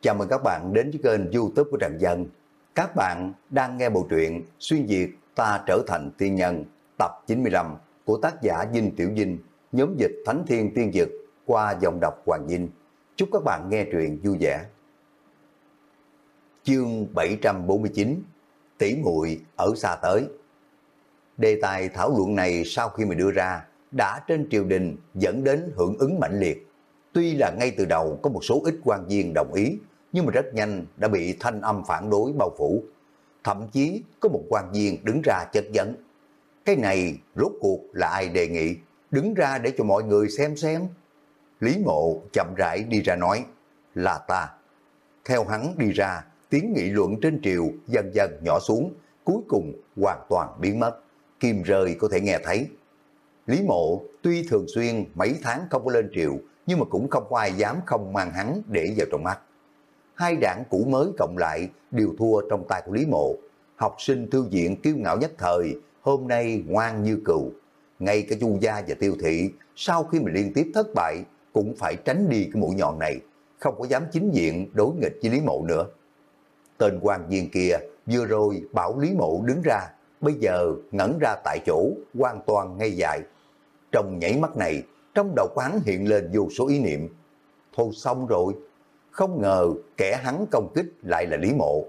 Chào mừng các bạn đến với kênh youtube của Trần Dân. Các bạn đang nghe bộ truyện Xuyên Việt Ta Trở Thành Tiên Nhân tập 95 của tác giả Dinh Tiểu Dinh, nhóm dịch Thánh Thiên Tiên Dực qua dòng đọc Hoàng Dinh. Chúc các bạn nghe truyện vui vẻ. Chương 749 Tỷ muội ở xa tới Đề tài thảo luận này sau khi mình đưa ra đã trên triều đình dẫn đến hưởng ứng mạnh liệt. Tuy là ngay từ đầu có một số ít quan viên đồng ý, nhưng mà rất nhanh đã bị thanh âm phản đối bao phủ. Thậm chí có một quan viên đứng ra chất vấn. Cái này rốt cuộc là ai đề nghị, đứng ra để cho mọi người xem xem. Lý mộ chậm rãi đi ra nói, là ta. Theo hắn đi ra, tiếng nghị luận trên triều dần dần nhỏ xuống, cuối cùng hoàn toàn biến mất. Kim rơi có thể nghe thấy. Lý mộ tuy thường xuyên mấy tháng không có lên triều, nhưng mà cũng không có ai dám không mang hắn để vào trong mắt. Hai đảng cũ mới cộng lại đều thua trong tay của Lý mộ. Học sinh thư viện kiêu ngạo nhất thời, hôm nay ngoan như cừu. Ngay cả chu gia và tiêu thị, sau khi mà liên tiếp thất bại, cũng phải tránh đi cái mũi nhọn này, không có dám chính diện đối nghịch với Lý mộ nữa. Tên quan viên kia vừa rồi bảo Lý mộ đứng ra, bây giờ ngẩn ra tại chỗ, hoàn toàn ngay dại. Trong nhảy mắt này, trong đầu quán hiện lên vô số ý niệm. Thôi xong rồi, không ngờ kẻ hắn công kích lại là Lý Mộ.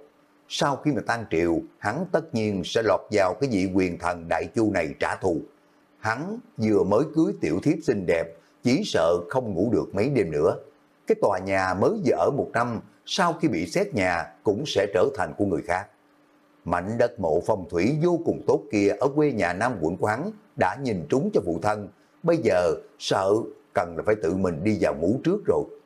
Sau khi mà tan triều, hắn tất nhiên sẽ lọt vào cái vị quyền thần đại chu này trả thù. Hắn vừa mới cưới tiểu thiếp xinh đẹp, chỉ sợ không ngủ được mấy đêm nữa. Cái tòa nhà mới vừa ở một năm, sau khi bị xét nhà cũng sẽ trở thành của người khác. Mảnh đất mộ phong thủy vô cùng tốt kia ở quê nhà Nam quận quán đã nhìn trúng cho phụ thân, bây giờ sợ cần là phải tự mình đi vào ngủ trước rồi.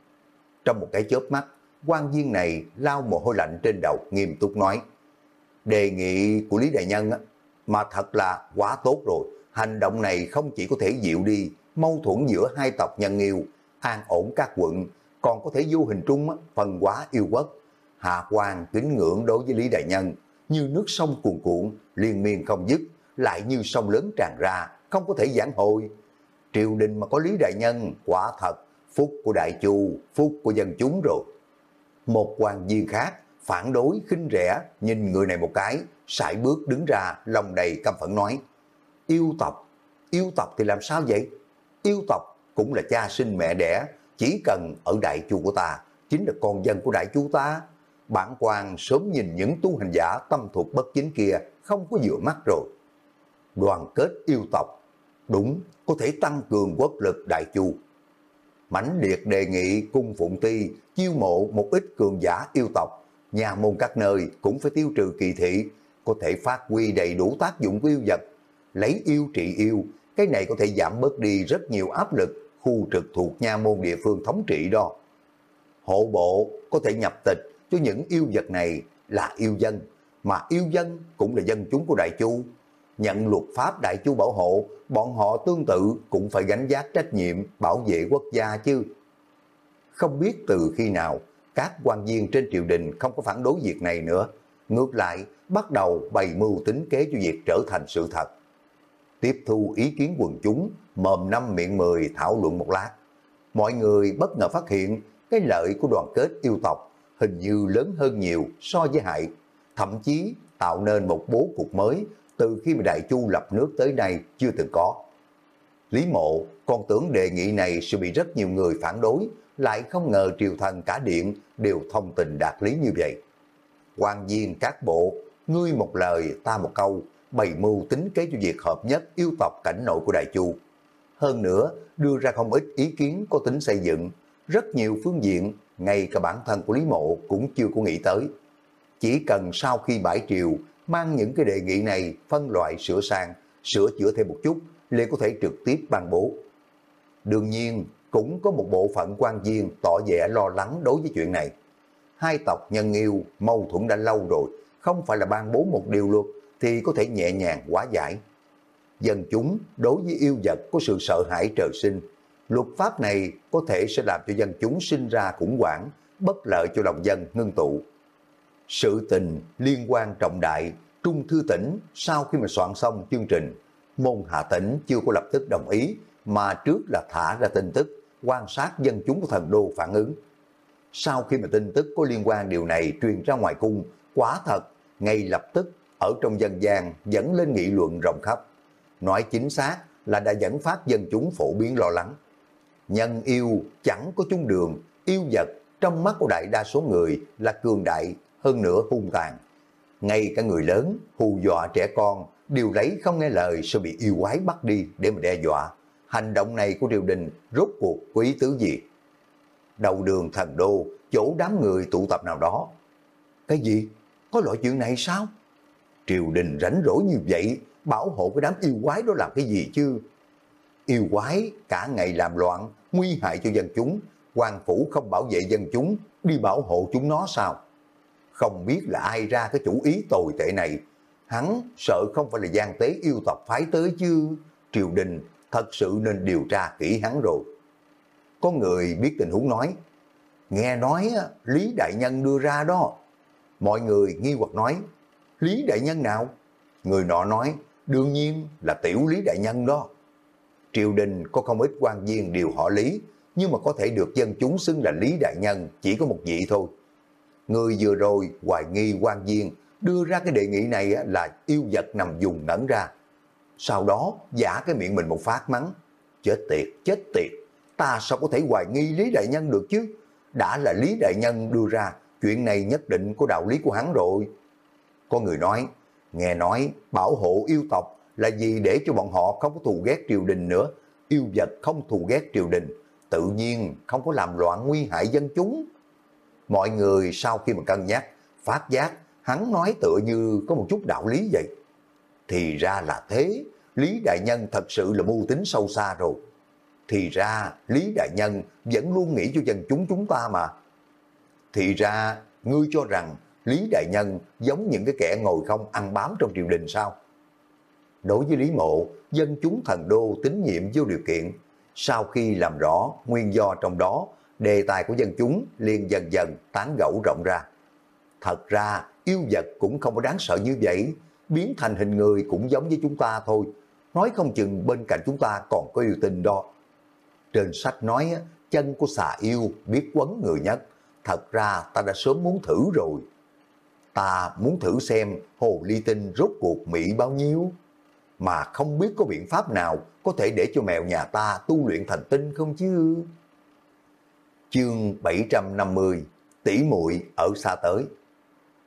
Trong một cái chớp mắt, quan viên này lao mồ hôi lạnh trên đầu nghiêm túc nói, đề nghị của Lý Đại Nhân mà thật là quá tốt rồi, hành động này không chỉ có thể dịu đi mâu thuẫn giữa hai tộc nhân yêu, an ổn các quận, còn có thể vô hình trung phần quá yêu quốc. Hạ quan kính ngưỡng đối với Lý Đại Nhân, như nước sông cuồn cuộn, liên miên không dứt, lại như sông lớn tràn ra, không có thể giảng hồi. Triều đình mà có Lý Đại Nhân, quả thật, phúc của Đại Chu, phúc của dân chúng rồi. Một quan viên khác, phản đối, khinh rẻ, nhìn người này một cái, sải bước đứng ra, lòng đầy căm phẫn nói, yêu tộc, yêu tộc thì làm sao vậy? Yêu tộc cũng là cha sinh mẹ đẻ, chỉ cần ở Đại Chu của ta, chính là con dân của Đại Chu ta. Bản quan sớm nhìn những tu hành giả tâm thuộc bất chính kia không có vừa mắt rồi. Đoàn kết yêu tộc, đúng, có thể tăng cường quốc lực Đại Chu mãnh liệt đề nghị cung phụng ti chiêu mộ một ít cường giả yêu tộc, nhà môn các nơi cũng phải tiêu trừ kỳ thị, có thể phát huy đầy đủ tác dụng của yêu vật, lấy yêu trị yêu, cái này có thể giảm bớt đi rất nhiều áp lực khu trực thuộc nha môn địa phương thống trị đó. Hộ bộ có thể nhập tịch cho những yêu vật này là yêu dân, mà yêu dân cũng là dân chúng của Đại Chu. Nhận luật pháp Đại Chu bảo hộ, bọn họ tương tự cũng phải gánh giác trách nhiệm bảo vệ quốc gia chứ. Không biết từ khi nào, các quan viên trên triều đình không có phản đối việc này nữa. Ngược lại, bắt đầu bày mưu tính kế cho việc trở thành sự thật. Tiếp thu ý kiến quần chúng, mồm năm miệng mười thảo luận một lát. Mọi người bất ngờ phát hiện cái lợi của đoàn kết yêu tộc hình như lớn hơn nhiều so với hại, thậm chí tạo nên một bố cục mới từ khi mà Đại Chu lập nước tới nay chưa từng có. Lý mộ còn tưởng đề nghị này sẽ bị rất nhiều người phản đối, lại không ngờ triều thần cả điện đều thông tình đạt lý như vậy. quan viên các bộ, ngươi một lời ta một câu, bày mưu tính kế cho việc hợp nhất yêu tộc cảnh nội của Đại Chu. Hơn nữa, đưa ra không ít ý kiến có tính xây dựng, rất nhiều phương diện, ngay cả bản thân của Lý Mộ cũng chưa có nghĩ tới. Chỉ cần sau khi bãi triều, mang những cái đề nghị này phân loại sửa sang, sửa chữa thêm một chút, liền có thể trực tiếp ban bố. Đương nhiên, cũng có một bộ phận quan viên tỏ vẻ lo lắng đối với chuyện này. Hai tộc nhân yêu mâu thuẫn đã lâu rồi, không phải là ban bố một điều luật thì có thể nhẹ nhàng hóa giải. Dân chúng đối với yêu vật có sự sợ hãi trời sinh. Luật pháp này có thể sẽ làm cho dân chúng sinh ra khủng hoảng, bất lợi cho lòng dân ngưng tụ. Sự tình liên quan trọng đại, Trung Thư Tỉnh sau khi mà soạn xong chương trình, môn hạ tỉnh chưa có lập tức đồng ý, mà trước là thả ra tin tức, quan sát dân chúng của thần đô phản ứng. sau khi mà tin tức có liên quan điều này truyền ra ngoài cung, quá thật, ngay lập tức ở trong dân gian dẫn lên nghị luận rộng khắp. Nói chính xác là đã dẫn phát dân chúng phổ biến lo lắng. Nhân yêu chẳng có chung đường, yêu vật trong mắt của đại đa số người là cường đại hơn nữa hung tàn. Ngay cả người lớn hù dọa trẻ con đều lấy không nghe lời sẽ bị yêu quái bắt đi để mà đe dọa. Hành động này của triều đình rốt cuộc có ý tứ gì? Đầu đường thần đô, chỗ đám người tụ tập nào đó. Cái gì? Có loại chuyện này sao? Triều đình rảnh rỗi như vậy, bảo hộ cái đám yêu quái đó làm cái gì chứ? Yêu quái cả ngày làm loạn, nguy hại cho dân chúng, quan phủ không bảo vệ dân chúng, đi bảo hộ chúng nó sao? Không biết là ai ra cái chủ ý tồi tệ này, hắn sợ không phải là gian tế yêu tộc phái tới chứ, triều đình thật sự nên điều tra kỹ hắn rồi. Có người biết tình huống nói, nghe nói Lý Đại Nhân đưa ra đó. Mọi người nghi hoặc nói, Lý Đại Nhân nào? Người nọ nói, đương nhiên là tiểu Lý Đại Nhân đó. Triều đình có không ít quan viên điều họ Lý, nhưng mà có thể được dân chúng xưng là Lý Đại Nhân chỉ có một vị thôi. Người vừa rồi hoài nghi quan viên đưa ra cái đề nghị này là yêu vật nằm dùng ngẩn ra. Sau đó giả cái miệng mình một phát mắng. Chết tiệt, chết tiệt, ta sao có thể hoài nghi Lý Đại Nhân được chứ? Đã là Lý Đại Nhân đưa ra, chuyện này nhất định có đạo lý của hắn rồi. Có người nói, nghe nói bảo hộ yêu tộc là gì để cho bọn họ không có thù ghét triều đình nữa. Yêu vật không thù ghét triều đình, tự nhiên không có làm loạn nguy hại dân chúng. Mọi người sau khi mà cân nhắc, phát giác, hắn nói tựa như có một chút đạo lý vậy. Thì ra là thế, Lý Đại Nhân thật sự là mưu tính sâu xa rồi. Thì ra Lý Đại Nhân vẫn luôn nghĩ cho dân chúng chúng ta mà. Thì ra ngươi cho rằng Lý Đại Nhân giống những cái kẻ ngồi không ăn bám trong triều đình sao? Đối với Lý Mộ, dân chúng thần đô tín nhiệm vô điều kiện. Sau khi làm rõ nguyên do trong đó, đề tài của dân chúng liền dần dần tán gẫu rộng ra. Thật ra, yêu vật cũng không có đáng sợ như vậy, biến thành hình người cũng giống với chúng ta thôi. Nói không chừng bên cạnh chúng ta còn có yêu tình đó. Trên sách nói, chân của xà yêu biết quấn người nhất. Thật ra ta đã sớm muốn thử rồi. Ta muốn thử xem hồ ly tinh rốt cuộc mỹ bao nhiêu. Mà không biết có biện pháp nào có thể để cho mèo nhà ta tu luyện thành tinh không chứ? Chương 750 tỷ muội ở xa tới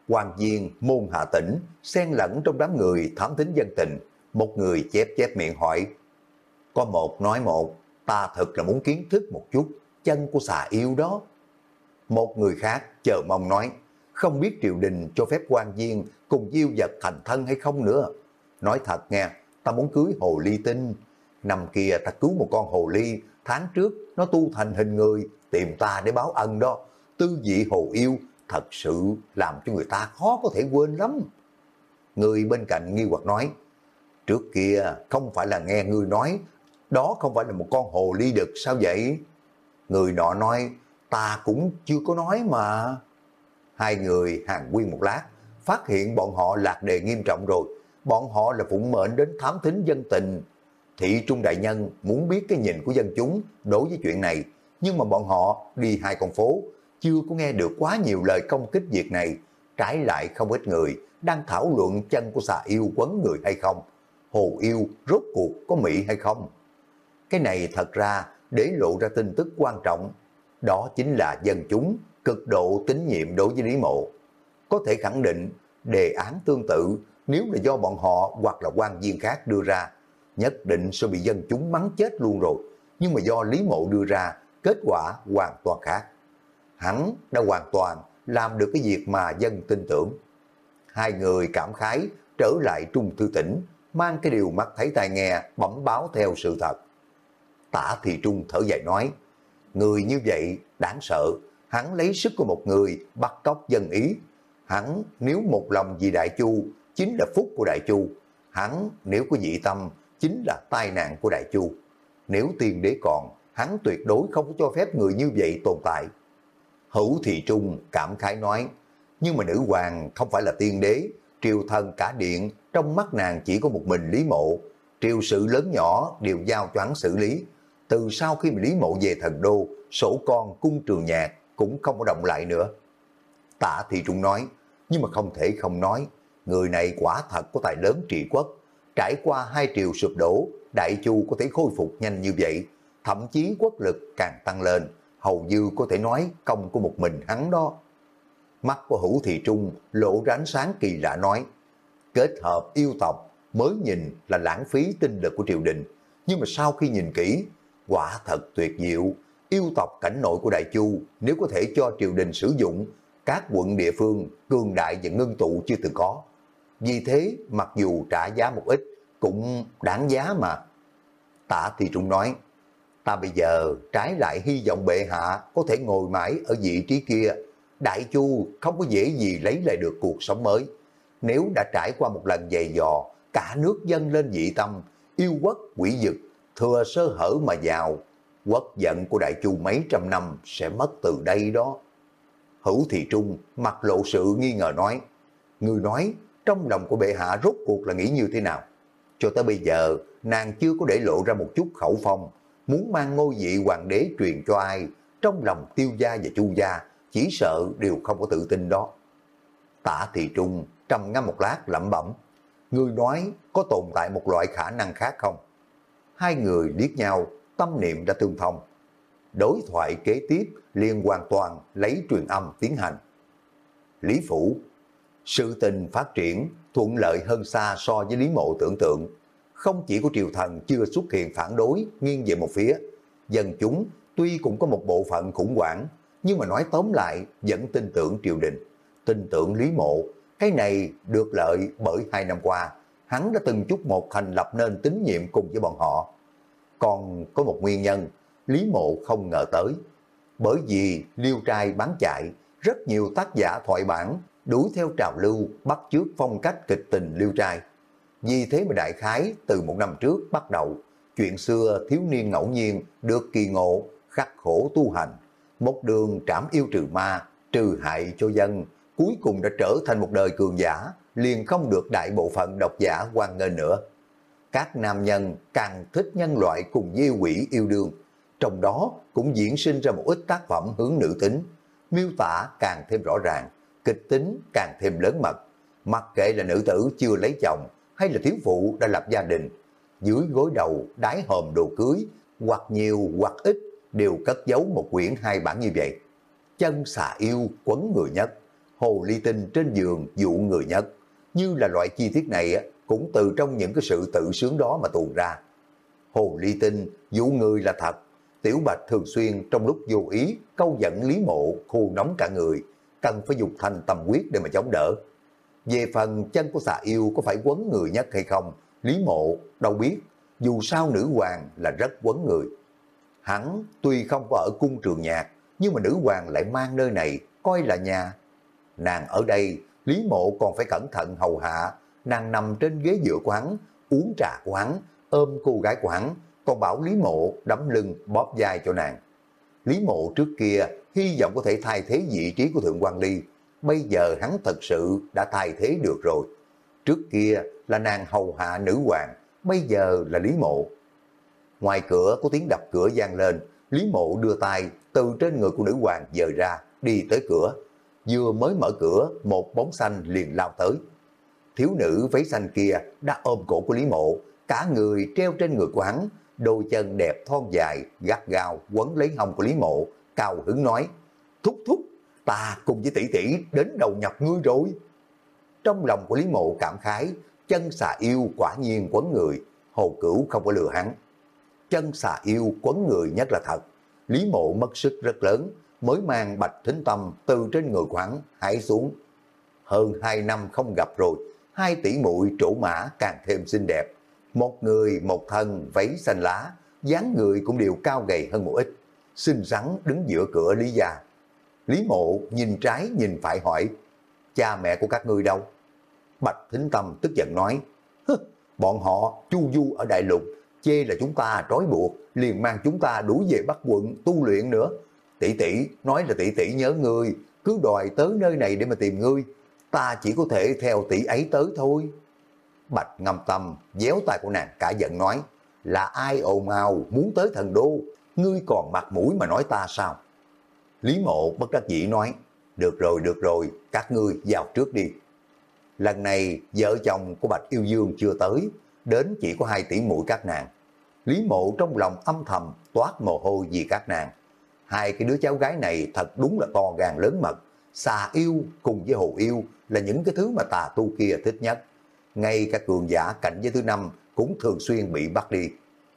quan viên môn hạ tỉnh, xen lẫn trong đám người thám tính dân tình, một người chép chép miệng hỏi. Có một nói một, ta thật là muốn kiến thức một chút, chân của xà yêu đó. Một người khác chờ mong nói, không biết triều đình cho phép quan viên cùng diêu vật thành thân hay không nữa. Nói thật nghe, ta muốn cưới hồ ly tinh. Năm kia ta cứu một con hồ ly, tháng trước nó tu thành hình người, tìm ta để báo ân đó. Tư vị hồ yêu thật sự làm cho người ta khó có thể quên lắm. Người bên cạnh nghi hoặc nói, trước kia không phải là nghe người nói, đó không phải là một con hồ ly đực sao vậy? Người nọ nói, ta cũng chưa có nói mà. Hai người hàng quyên một lát, phát hiện bọn họ lạc đề nghiêm trọng rồi. Bọn họ là phụng mệnh đến thám thính dân tình. Thị Trung Đại Nhân muốn biết cái nhìn của dân chúng đối với chuyện này, nhưng mà bọn họ đi hai con phố, chưa có nghe được quá nhiều lời công kích việc này, trái lại không ít người đang thảo luận chân của xà yêu quấn người hay không, hồ yêu rốt cuộc có mỹ hay không. Cái này thật ra để lộ ra tin tức quan trọng, đó chính là dân chúng cực độ tín nhiệm đối với Lý Mộ. Có thể khẳng định đề án tương tự nếu là do bọn họ hoặc là quan viên khác đưa ra, nhất định sẽ bị dân chúng mắng chết luôn rồi. Nhưng mà do Lý Mộ đưa ra, kết quả hoàn toàn khác hắn đã hoàn toàn làm được cái việc mà dân tin tưởng. Hai người cảm khái trở lại trung thư tỉnh, mang cái điều mắt thấy tai nghe bẩm báo theo sự thật. Tả thị trung thở dài nói, người như vậy đáng sợ, hắn lấy sức của một người bắt cóc dân ý. Hắn nếu một lòng vì Đại Chu chính là phúc của Đại Chu, hắn nếu có dị tâm chính là tai nạn của Đại Chu. Nếu tiên đế còn, hắn tuyệt đối không có cho phép người như vậy tồn tại. Hữu Thị Trung cảm khái nói, nhưng mà nữ hoàng không phải là tiên đế, triều thần cả điện, trong mắt nàng chỉ có một mình Lý Mộ. Triều sự lớn nhỏ đều giao cho hắn xử lý. Từ sau khi mà Lý Mộ về thần đô, sổ con cung trường nhạc, cũng không có động lại nữa. Tạ Thị Trung nói, nhưng mà không thể không nói, người này quả thật có tài lớn trị quốc, trải qua hai triều sụp đổ, Đại Chu có thể khôi phục nhanh như vậy, thậm chí quốc lực càng tăng lên, hầu như có thể nói công của một mình hắn đó. Mắt của Hữu Thị Trung lộ ra ánh sáng kỳ lạ nói, kết hợp yêu tộc mới nhìn là lãng phí tinh lực của triều đình, nhưng mà sau khi nhìn kỹ, quả thật tuyệt diệu, yêu tộc cảnh nội của Đại Chu nếu có thể cho triều đình sử dụng, các quận địa phương cường đại và ngưng tụ chưa từng có. Vì thế, mặc dù trả giá một ít, cũng đáng giá mà. Tạ Thị Trung nói, ta bây giờ trái lại hy vọng bệ hạ có thể ngồi mãi ở vị trí kia. Đại Chu không có dễ gì lấy lại được cuộc sống mới. Nếu đã trải qua một lần dày dò, cả nước dân lên dị tâm, yêu quốc quỷ dực, thừa sơ hở mà vào, quốc giận của Đại Chu mấy trăm năm sẽ mất từ đây đó. Hữu Thị Trung mặt lộ sự nghi ngờ nói, người nói trong lòng của bệ hạ rốt cuộc là nghĩ như thế nào? Cho tới bây giờ, nàng chưa có để lộ ra một chút khẩu phong, muốn mang ngôi vị hoàng đế truyền cho ai, trong lòng tiêu gia và chu gia, chỉ sợ đều không có tự tin đó. Tả Thị Trung trầm ngâm một lát lẩm bẩm, người nói có tồn tại một loại khả năng khác không? Hai người liếc nhau, tâm niệm đã tương thông. Đối thoại kế tiếp liền hoàn toàn lấy truyền âm tiến hành. Lý Phủ, sự tình phát triển thuận lợi hơn xa so với Lý Mộ tưởng tượng. Không chỉ của triều thần chưa xuất hiện phản đối, nghiêng về một phía. Dân chúng tuy cũng có một bộ phận khủng hoảng, nhưng mà nói tóm lại vẫn tin tưởng triều đình, tin tưởng Lý Mộ. Cái này được lợi bởi hai năm qua, hắn đã từng chút một thành lập nên tín nhiệm cùng với bọn họ. Còn có một nguyên nhân, Lý Mộ không ngờ tới. Bởi vì liêu trai bán chạy, rất nhiều tác giả thoại bản đuổi theo trào lưu bắt chước phong cách kịch tình liêu trai. Vì thế mà đại khái từ một năm trước bắt đầu, chuyện xưa thiếu niên ngẫu nhiên được kỳ ngộ, khắc khổ tu hành, một đường trảm yêu trừ ma, trừ hại cho dân, cuối cùng đã trở thành một đời cường giả, liền không được đại bộ phận độc giả quan nghênh nữa. Các nam nhân càng thích nhân loại cùng yêu quỷ yêu đương, trong đó cũng diễn sinh ra một ít tác phẩm hướng nữ tính, miêu tả càng thêm rõ ràng, kịch tính càng thêm lớn mật. Mặc kệ là nữ tử chưa lấy chồng hay là thiếu phụ đã lập gia đình, dưới gối đầu đái hòm đồ cưới, hoặc nhiều hoặc ít đều cất giấu một quyển hai bản như vậy. Chân xà yêu quấn người nhất, hồ ly tinh trên giường dụ người nhất. Như là loại chi tiết này cũng từ trong những cái sự tự sướng đó mà tuồn ra. Hồ ly tinh dụ người là thật, Tiểu Bạch thường xuyên trong lúc vô ý câu dẫn Lý Mộ khu nóng cả người, cần phải dùng thành tâm quyết để mà chống đỡ. Về phần chân của xà yêu có phải quấn người nhất hay không, Lý Mộ đâu biết, dù sao nữ hoàng là rất quấn người. Hắn tuy không có ở cung trường nhạc, nhưng mà nữ hoàng lại mang nơi này coi là nhà. Nàng ở đây, Lý Mộ còn phải cẩn thận hầu hạ, nàng nằm trên ghế dựa của hắn, uống trà của hắn, ôm cô gái của hắn, còn bảo Lý Mộ đấm lưng bóp vai cho nàng. Lý Mộ trước kia hy vọng có thể thay thế vị trí của Thượng quan Ly, bây giờ hắn thật sự đã thay thế được rồi. Trước kia là nàng hầu hạ nữ hoàng, bây giờ là Lý Mộ. Ngoài cửa có tiếng đập cửa gian lên, Lý Mộ đưa tay từ trên người của nữ hoàng dời ra, đi tới cửa. Vừa mới mở cửa, một bóng xanh liền lao tới. Thiếu nữ váy xanh kia đã ôm cổ của Lý Mộ, cả người treo trên người của hắn, đôi chân đẹp thon dài, gắt gao quấn lấy hông của Lý Mộ, cao hứng nói, thúc thúc, ta cùng với tỷ tỷ đến đầu nhập ngươi rồi. Trong lòng của Lý Mộ cảm khái, chân xà yêu quả nhiên quấn người, hồ cửu không có lừa hắn. Chân xà yêu quấn người nhất là thật, Lý Mộ mất sức rất lớn, mới mang bạch thính tâm từ trên người quán hãy xuống. Hơn hai năm không gặp rồi, hai tỷ muội trổ mã càng thêm xinh đẹp. Một người một thân váy xanh lá, dáng người cũng đều cao gầy hơn một ít, xinh rắn đứng giữa cửa Lý gia. Lý mộ nhìn trái nhìn phải hỏi, cha mẹ của các ngươi đâu? Bạch Thính Tâm tức giận nói, bọn họ chu du ở Đại Lục, chê là chúng ta trói buộc, liền mang chúng ta đuổi về Bắc quận tu luyện nữa. Tỷ tỷ nói là tỷ tỷ nhớ ngươi, cứ đòi tới nơi này để mà tìm ngươi, ta chỉ có thể theo tỷ ấy tới thôi. Bạch ngâm tâm, déo tay của nàng cả giận nói, là ai ồn ào muốn tới thần đô, ngươi còn mặt mũi mà nói ta sao? Lý Mộ bất đắc dĩ nói, được rồi, được rồi, các ngươi vào trước đi. Lần này vợ chồng của Bạch Yêu Dương chưa tới, đến chỉ có hai tỷ mũi các nàng. Lý Mộ trong lòng âm thầm toát mồ hôi vì các nàng. Hai cái đứa cháu gái này thật đúng là to gan lớn mật. Xà yêu cùng với hồ yêu là những cái thứ mà tà tu kia thích nhất. Ngay cả cường giả cạnh với thứ năm cũng thường xuyên bị bắt đi.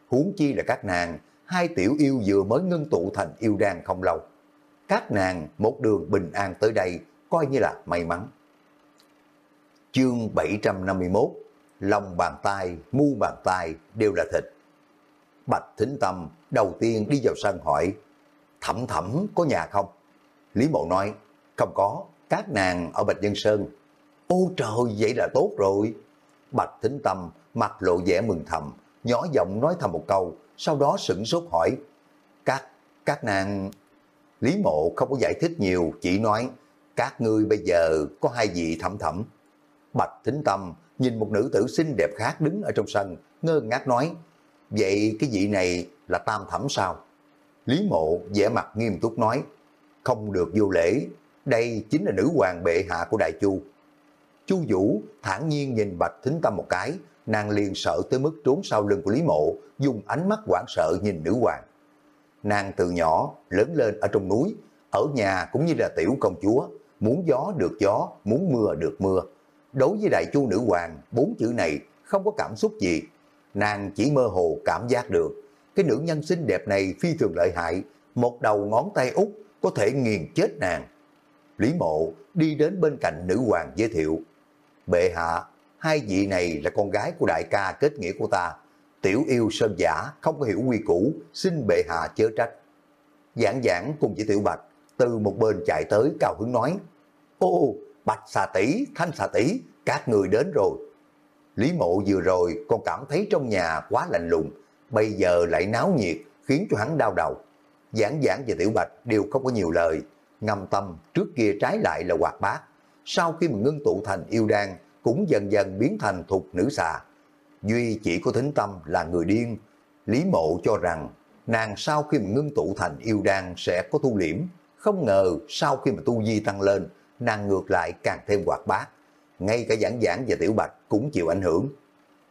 Huống chi là các nàng, hai tiểu yêu vừa mới ngưng tụ thành yêu đan không lâu. Các nàng một đường bình an tới đây coi như là may mắn. Chương 751 Lòng bàn tay, mu bàn tay đều là thịt. Bạch Thính Tâm đầu tiên đi vào sân hỏi Thẩm thẩm có nhà không? Lý Mộ nói Không có, các nàng ở Bạch Dân Sơn. Ô trời, vậy là tốt rồi. Bạch Thính Tâm mặt lộ vẻ mừng thầm, nhỏ giọng nói thầm một câu, sau đó sửng sốt hỏi Các, các nàng... Lý Mộ không có giải thích nhiều, chỉ nói các ngươi bây giờ có hai vị thẩm thẩm. Bạch Thính Tâm nhìn một nữ tử xinh đẹp khác đứng ở trong sân, ngơ ngác nói, vậy cái vị này là tam thẩm sao? Lý Mộ vẻ mặt nghiêm túc nói, không được vô lễ, đây chính là nữ hoàng bệ hạ của Đại Chu. Chu Vũ thản nhiên nhìn Bạch Thính Tâm một cái, nàng liền sợ tới mức trốn sau lưng của Lý Mộ, dùng ánh mắt hoảng sợ nhìn nữ hoàng. Nàng từ nhỏ lớn lên ở trong núi, ở nhà cũng như là tiểu công chúa, muốn gió được gió, muốn mưa được mưa. Đối với đại chu nữ hoàng, bốn chữ này không có cảm xúc gì. Nàng chỉ mơ hồ cảm giác được, cái nữ nhân xinh đẹp này phi thường lợi hại, một đầu ngón tay út có thể nghiền chết nàng. Lý mộ đi đến bên cạnh nữ hoàng giới thiệu, bệ hạ, hai vị này là con gái của đại ca kết nghĩa của ta, tiểu yêu sơn giả không có hiểu quy củ, xin bệ hạ chớ trách. Giảng giảng cùng với tiểu bạch, từ một bên chạy tới cao hứng nói, ô, bạch xà tỷ, thanh xà tỷ, các người đến rồi. Lý mộ vừa rồi còn cảm thấy trong nhà quá lạnh lùng, bây giờ lại náo nhiệt, khiến cho hắn đau đầu. Giảng giảng và tiểu bạch đều không có nhiều lời, ngâm tâm trước kia trái lại là hoạt bát. Sau khi mà ngưng tụ thành yêu đan, cũng dần dần biến thành thục nữ xà. Duy chỉ có thính tâm là người điên. Lý mộ cho rằng nàng sau khi mà ngưng tụ thành yêu đan sẽ có thu liễm. Không ngờ sau khi mà tu di tăng lên, nàng ngược lại càng thêm hoạt bát. Ngay cả giảng giảng và tiểu bạch cũng chịu ảnh hưởng.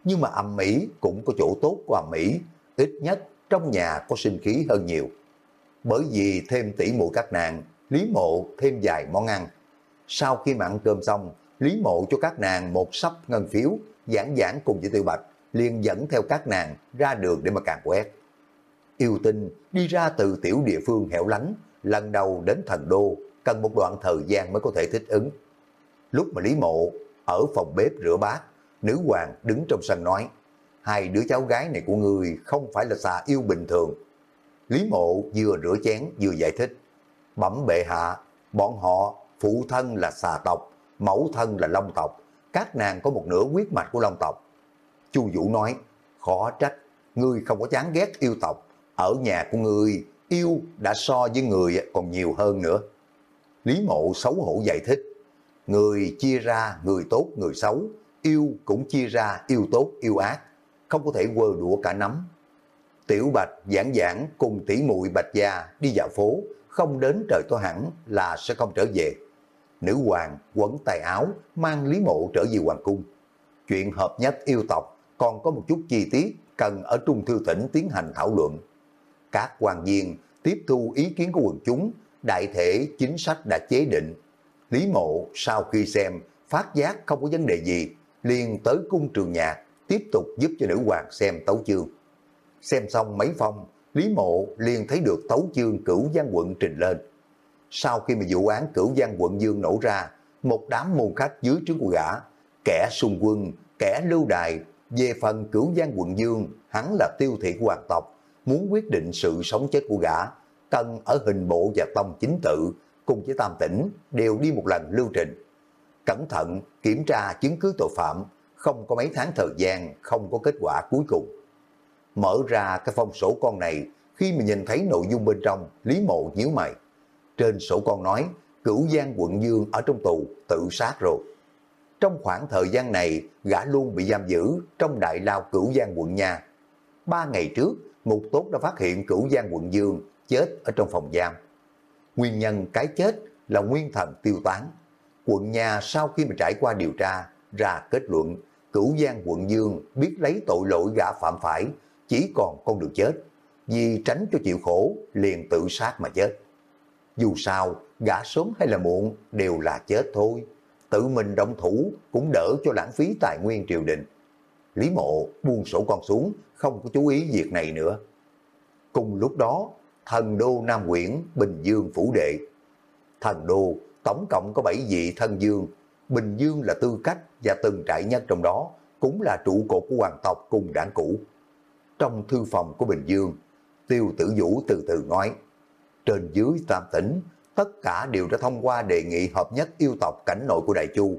Nhưng mà âm mỹ cũng có chỗ tốt của âm mỹ, ít nhất trong nhà có sinh khí hơn nhiều. Bởi vì thêm tỷ muội các nàng, Lý Mộ thêm vài món ăn. Sau khi mà ăn cơm xong, Lý Mộ cho các nàng một sắp ngân phiếu, giảng giảng cùng với Tiêu Bạch, liền dẫn theo các nàng ra đường để mà càng quét. Yêu tinh đi ra từ tiểu địa phương hẻo lánh, lần đầu đến thần đô, cần một đoạn thời gian mới có thể thích ứng. Lúc mà Lý Mộ ở phòng bếp rửa bát, nữ hoàng đứng trong sân nói, hai đứa cháu gái này của người không phải là xà yêu bình thường. Lý Mộ vừa rửa chén vừa giải thích, bẩm bệ hạ, bọn họ phụ thân là xà tộc, mẫu thân là long tộc, các nàng có một nửa huyết mạch của long tộc. Chu Vũ nói, khó trách, ngươi không có chán ghét yêu tộc, ở nhà của ngươi yêu đã so với người còn nhiều hơn nữa. Lý mộ xấu hổ giải thích, người chia ra người tốt người xấu, yêu cũng chia ra yêu tốt yêu ác, không có thể quơ đũa cả nắm. Tiểu Bạch giảng giảng cùng tỷ muội Bạch Gia đi dạo phố, không đến trời tối hẳn là sẽ không trở về. Nữ hoàng quấn tay áo mang Lý Mộ trở về hoàng cung. Chuyện hợp nhất yêu tộc còn có một chút chi tiết cần ở Trung Thư tỉnh tiến hành thảo luận. Các quan viên tiếp thu ý kiến của quần chúng, đại thể chính sách đã chế định. Lý Mộ sau khi xem phát giác không có vấn đề gì, liền tới cung trường nhạc, tiếp tục giúp cho nữ hoàng xem tấu chương. Xem xong mấy phong, Lý Mộ liền thấy được tấu chương cửu giang quận trình lên. Sau khi mà vụ án cửu giang quận Dương nổ ra, một đám môn khách dưới trướng của gã, kẻ xung quân, kẻ lưu đài, về phần cửu giang quận Dương, hắn là tiêu thị của hoàng tộc, muốn quyết định sự sống chết của gã, cần ở hình bộ và tông chính tự, cùng với tam tỉnh, đều đi một lần lưu trình. Cẩn thận, kiểm tra chứng cứ tội phạm, không có mấy tháng thời gian, không có kết quả cuối cùng. Mở ra cái phong sổ con này, khi mà nhìn thấy nội dung bên trong, Lý Mộ nhíu mày. Trên sổ con nói, cửu giang quận Dương ở trong tù tự sát rồi. Trong khoảng thời gian này, gã luôn bị giam giữ trong đại lao cửu giang quận nhà Ba ngày trước, Ngục Tốt đã phát hiện cửu giang quận Dương chết ở trong phòng giam. Nguyên nhân cái chết là nguyên thần tiêu tán. Quận nhà sau khi mà trải qua điều tra, ra kết luận, cửu giang quận Dương biết lấy tội lỗi gã phạm phải, chỉ còn con đường chết. Vì tránh cho chịu khổ, liền tự sát mà chết. Dù sao, gã sớm hay là muộn đều là chết thôi. Tự mình động thủ cũng đỡ cho lãng phí tài nguyên triều đình. Lý mộ buông sổ con xuống, không có chú ý việc này nữa. Cùng lúc đó, thần đô Nam Quyển, Bình Dương Phủ Đệ. Thần đô tổng cộng có 7 vị thân dương, Bình Dương là tư cách và từng trại nhất trong đó, cũng là trụ cột của hoàng tộc cùng đảng cũ. Trong thư phòng của Bình Dương, Tiêu Tử Vũ từ từ nói, trên dưới tam tỉnh, tất cả đều đã thông qua đề nghị hợp nhất yêu tộc cảnh nội của Đại Chu.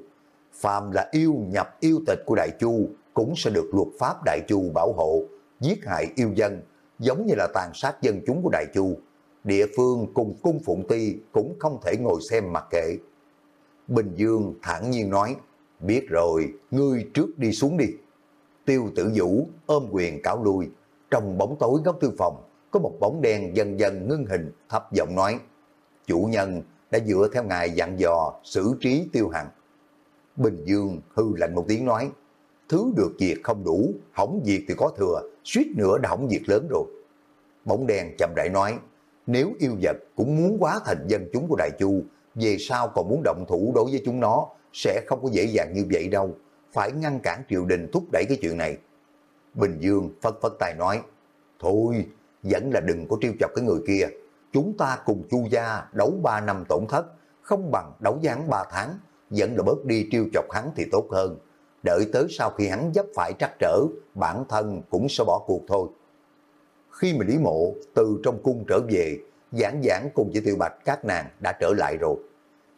Phàm là yêu nhập yêu tịch của Đại Chu cũng sẽ được luật pháp Đại Chu bảo hộ, giết hại yêu dân, giống như là tàn sát dân chúng của Đại Chu. Địa phương cùng cung phụng ti cũng không thể ngồi xem mặc kệ. Bình Dương thản nhiên nói, biết rồi, ngươi trước đi xuống đi. Tiêu tử vũ ôm quyền cáo lui, trong bóng tối góc thư phòng, có một bóng đen dần dần ngưng hình, thấp giọng nói, chủ nhân đã dựa theo ngài dặn dò xử trí tiêu hằng. Bình Dương hư lạnh một tiếng nói, thứ được diệt không đủ, hỏng diệt thì có thừa, suýt nữa đã hỏng diệt lớn rồi. Bóng đen chậm rãi nói, nếu yêu vật cũng muốn quá thành dân chúng của Đại Chu, về sau còn muốn động thủ đối với chúng nó, sẽ không có dễ dàng như vậy đâu, phải ngăn cản triều đình thúc đẩy cái chuyện này. Bình Dương phất phất tài nói, thôi, vẫn là đừng có trêu chọc cái người kia, chúng ta cùng chu gia đấu 3 năm tổn thất, không bằng đấu gián 3 tháng, vẫn là bớt đi trêu chọc hắn thì tốt hơn. Đợi tới sau khi hắn dấp phải trắc trở, bản thân cũng sẽ bỏ cuộc thôi. Khi mà Lý Mộ từ trong cung trở về, giảng giảng cùng với Tiêu Bạch các nàng đã trở lại rồi.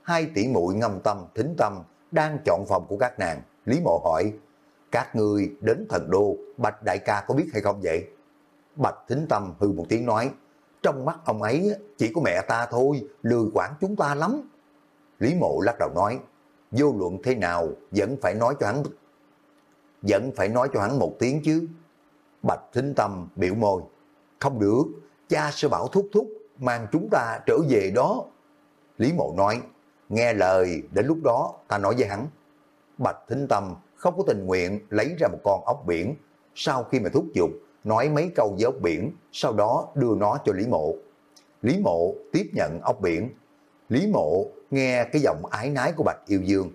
Hai tỷ muội ngâm tâm, thính tâm, đang chọn phòng của các nàng. Lý Mộ hỏi, các người đến thần đô, Bạch đại ca có biết hay không vậy? Bạch thính tâm hư một tiếng nói, trong mắt ông ấy chỉ có mẹ ta thôi, lười quản chúng ta lắm. Lý Mộ lắc đầu nói, vô luận thế nào vẫn phải nói cho hắn vẫn phải nói cho hắn một tiếng chứ. Bạch Thính Tâm biểu môi, không được, cha sẽ bảo thúc thúc mang chúng ta trở về đó. Lý Mộ nói, nghe lời, đến lúc đó ta nói với hắn. Bạch Thính Tâm không có tình nguyện lấy ra một con ốc biển, sau khi mà thúc giục, nói mấy câu với ốc biển, sau đó đưa nó cho Lý Mộ. Lý Mộ tiếp nhận ốc biển. Lý Mộ nghe cái giọng ái nái của Bạch Yêu Dương.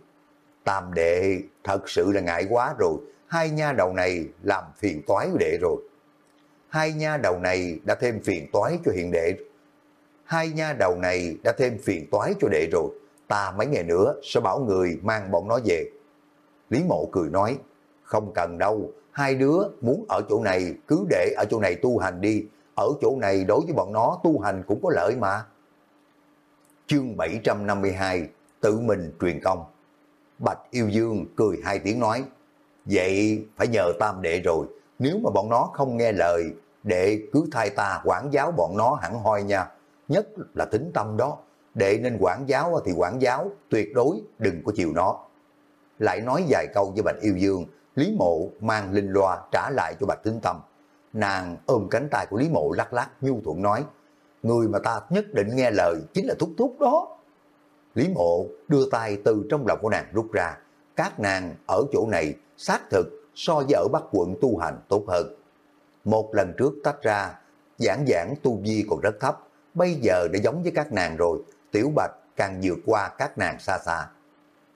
Tam đệ thật sự là ngại quá rồi, hai nha đầu này làm phiền toái của đệ rồi. Hai nha đầu này đã thêm phiền toái cho hiện đệ. Hai nha đầu này đã thêm phiền toái cho đệ rồi. Ta mấy ngày nữa sẽ bảo người mang bọn nó về. Lý mộ cười nói, không cần đâu, hai đứa muốn ở chỗ này cứ để ở chỗ này tu hành đi. Ở chỗ này đối với bọn nó tu hành cũng có lợi mà. Chương 752 Tự mình truyền công Bạch Yêu Dương cười hai tiếng nói Vậy phải nhờ tam đệ rồi, nếu mà bọn nó không nghe lời, đệ cứ thay ta quản giáo bọn nó hẳn hoi nha. Nhất là tính tâm đó, đệ nên quản giáo thì quản giáo, tuyệt đối đừng có chiều nó. Lại nói vài câu với Bạch Yêu Dương, Lý Mộ mang linh loa trả lại cho Bạch Tinh Tâm. Nàng ôm cánh tay của Lý Mộ lắc lắc nhu thuận nói, người mà ta nhất định nghe lời chính là Thúc Thúc đó. Lý Mộ đưa tay từ trong lòng của nàng rút ra, các nàng ở chỗ này xác thực so với ở Bắc quận tu hành tốt hơn. Một lần trước tách ra, giảng giảng tu vi còn rất thấp, bây giờ đã giống với các nàng rồi, tiểu bạch càng vượt qua các nàng xa xa.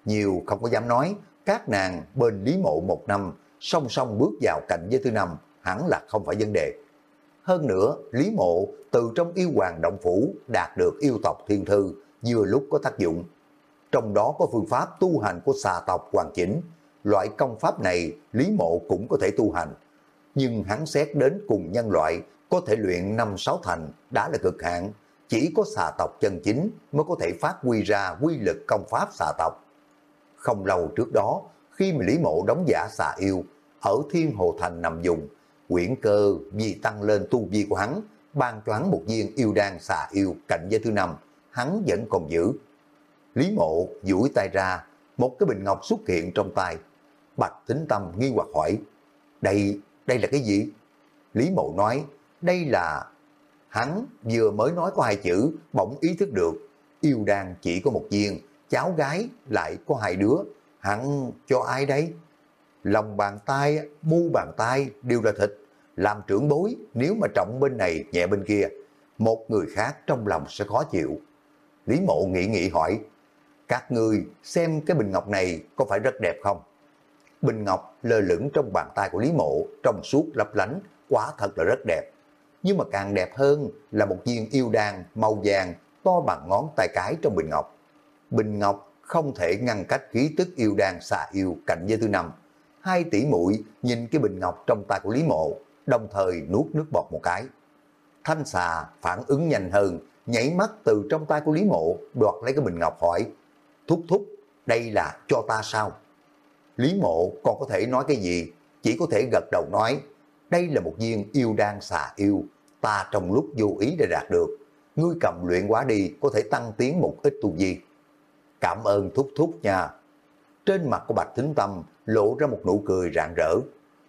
Nhiều không có dám nói, các nàng bên Lý Mộ một năm, song song bước vào cạnh với thứ năm, hẳn là không phải vấn đề. Hơn nữa, Lý Mộ từ trong yêu hoàng động phủ đạt được yêu tộc thiên thư, vừa lúc có tác dụng. Trong đó có phương pháp tu hành của xà tộc hoàn chỉnh, loại công pháp này Lý Mộ cũng có thể tu hành. Nhưng hắn xét đến cùng nhân loại có thể luyện năm sáu thành đã là cực hạn, chỉ có xà tộc chân chính mới có thể phát huy ra quy lực công pháp xà tộc. Không lâu trước đó, khi mà Lý Mộ đóng giả xà yêu, ở Thiên Hồ Thành nằm dùng, quyển cơ vì tăng lên tu vi của hắn, ban cho hắn một viên yêu đan xà yêu cạnh với thứ năm, hắn vẫn còn giữ. Lý Mộ duỗi tay ra, một cái bình ngọc xuất hiện trong tay, Bạch Tính Tâm nghi hoặc hỏi, đây, đây là cái gì? Lý Mộ nói, đây là Hắn vừa mới nói có hai chữ, bỗng ý thức được, yêu đan chỉ có một viên, cháu gái lại có hai đứa, hẳn cho ai đây? Lòng bàn tay, mu bàn tay đều là thịt, làm trưởng bối nếu mà trọng bên này nhẹ bên kia, một người khác trong lòng sẽ khó chịu. Lý mộ nghĩ nghĩ hỏi, các người xem cái bình ngọc này có phải rất đẹp không? Bình ngọc lơ lửng trong bàn tay của Lý mộ, trong suốt lấp lánh, quả thật là rất đẹp. Nhưng mà càng đẹp hơn là một viên yêu đàn màu vàng to bằng ngón tay cái trong bình ngọc. Bình ngọc không thể ngăn cách khí tức yêu đan xà yêu cạnh với thứ năm. Hai tỷ muội nhìn cái bình ngọc trong tay của Lý Mộ, đồng thời nuốt nước bọt một cái. Thanh xà phản ứng nhanh hơn, nhảy mắt từ trong tay của Lý Mộ, đoạt lấy cái bình ngọc hỏi, thúc thúc, đây là cho ta sao? Lý Mộ còn có thể nói cái gì, chỉ có thể gật đầu nói, đây là một viên yêu đan xà yêu, ta trong lúc vô ý đã đạt được, ngươi cầm luyện quá đi có thể tăng tiến một ít tu vi. Cảm ơn thúc thúc nha. Trên mặt của Bạch Thính Tâm lộ ra một nụ cười rạng rỡ.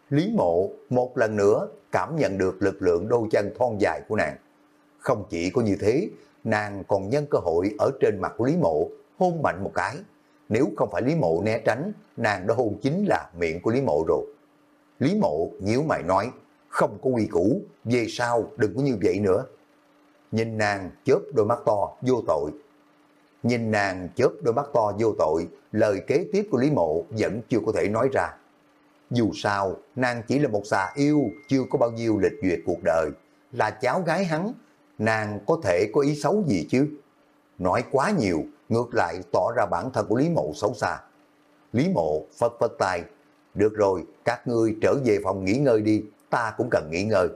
Lý mộ một lần nữa cảm nhận được lực lượng đôi chân thon dài của nàng. Không chỉ có như thế, nàng còn nhân cơ hội ở trên mặt của Lý mộ hôn mạnh một cái. Nếu không phải Lý mộ né tránh, nàng đã hôn chính là miệng của Lý mộ rồi. Lý mộ nhíu mày nói, không có quy củ, về sau đừng có như vậy nữa. Nhìn nàng chớp đôi mắt to, vô tội. Nhìn nàng chớp đôi mắt to vô tội, lời kế tiếp của Lý mộ vẫn chưa có thể nói ra. Dù sao, nàng chỉ là một xà yêu, chưa có bao nhiêu lịch duyệt cuộc đời, là cháu gái hắn, nàng có thể có ý xấu gì chứ? Nói quá nhiều, ngược lại tỏ ra bản thân của Lý Mộ xấu xa. Lý Mộ phất phất tay, được rồi, các ngươi trở về phòng nghỉ ngơi đi, ta cũng cần nghỉ ngơi.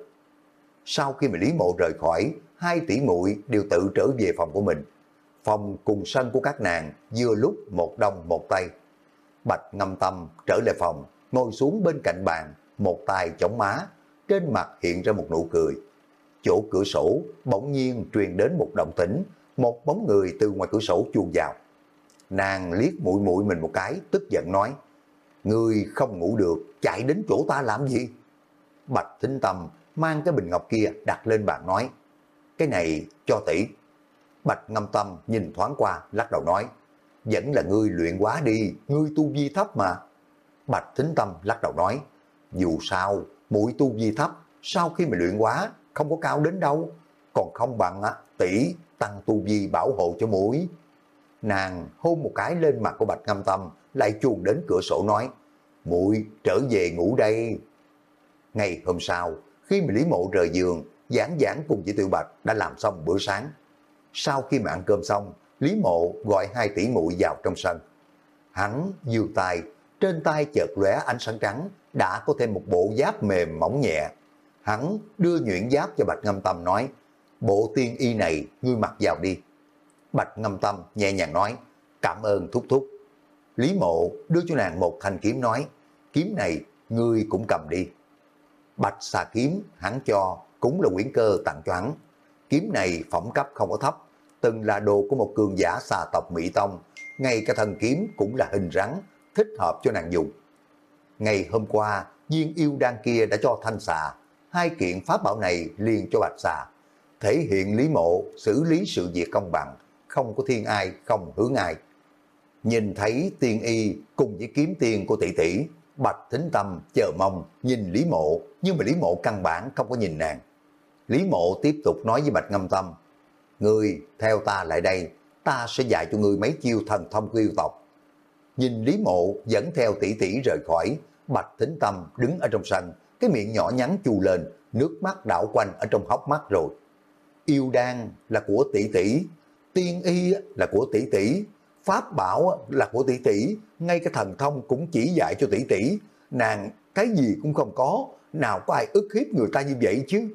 Sau khi mà Lý Mộ rời khỏi, hai tỷ muội đều tự trở về phòng của mình. Phòng cùng sân của các nàng vừa lúc một đông một tay. Bạch ngâm tâm trở lại phòng, ngồi xuống bên cạnh bàn, một tay chống má, trên mặt hiện ra một nụ cười. Chỗ cửa sổ bỗng nhiên truyền đến một động tĩnh, một bóng người từ ngoài cửa sổ chuồn vào. Nàng liếc mũi mũi mình một cái, tức giận nói, người không ngủ được, chạy đến chỗ ta làm gì? Bạch Thính Tâm mang cái bình ngọc kia đặt lên bàn nói, cái này cho tỷ. Bạch Ngâm Tâm nhìn thoáng qua, lắc đầu nói, vẫn là ngươi luyện quá đi, ngươi tu vi thấp mà. Bạch Thính Tâm lắc đầu nói, dù sao, mũi tu vi thấp, sau khi mà luyện quá, không có cao đến đâu, còn không bằng tỷ tăng tu vi bảo hộ cho mũi. Nàng hôn một cái lên mặt của Bạch Ngâm Tâm, lại chuồn đến cửa sổ nói, mũi trở về ngủ đây. Ngày hôm sau, khi mà Lý Mộ rời giường, giảng giảng cùng với Tiểu Bạch đã làm xong bữa sáng. Sau khi mà ăn cơm xong, Lý Mộ gọi hai tỷ muội vào trong sân. Hắn dường tay, trên tay chợt lóe ánh sáng trắng, đã có thêm một bộ giáp mềm mỏng nhẹ. Hắn đưa nhuyễn giáp cho Bạch Ngâm Tâm nói, bộ tiên y này ngươi mặc vào đi. Bạch Ngâm Tâm nhẹ nhàng nói, cảm ơn thúc thúc. Lý Mộ đưa cho nàng một thanh kiếm nói, kiếm này ngươi cũng cầm đi. Bạch xà kiếm hắn cho cũng là quyển cơ tặng cho hắn. Kiếm này phẩm cấp không có thấp, từng là đồ của một cường giả xà tộc Mỹ Tông, ngay cả thần kiếm cũng là hình rắn, thích hợp cho nàng dùng. Ngày hôm qua, viên yêu đan kia đã cho thanh xà, hai kiện pháp bảo này liền cho bạch xà, thể hiện lý mộ xử lý sự việc công bằng, không có thiên ai, không hướng ai. Nhìn thấy tiên y cùng với kiếm tiền của tỷ tỷ, Bạch Thính Tâm chờ mong nhìn Lý Mộ, nhưng mà Lý Mộ căn bản không có nhìn nàng. Lý Mộ tiếp tục nói với Bạch Ngâm Tâm, Ngươi theo ta lại đây, ta sẽ dạy cho ngươi mấy chiêu thần thông của yêu tộc. Nhìn Lý Mộ dẫn theo tỷ tỷ rời khỏi, Bạch Thính Tâm đứng ở trong sân, cái miệng nhỏ nhắn chu lên, nước mắt đảo quanh ở trong hốc mắt rồi. Yêu đan là của tỷ tỷ, tiên y là của tỷ tỷ, pháp bảo là của tỷ tỷ, ngay cái thần thông cũng chỉ dạy cho tỷ tỷ, nàng cái gì cũng không có, nào có ai ức hiếp người ta như vậy chứ.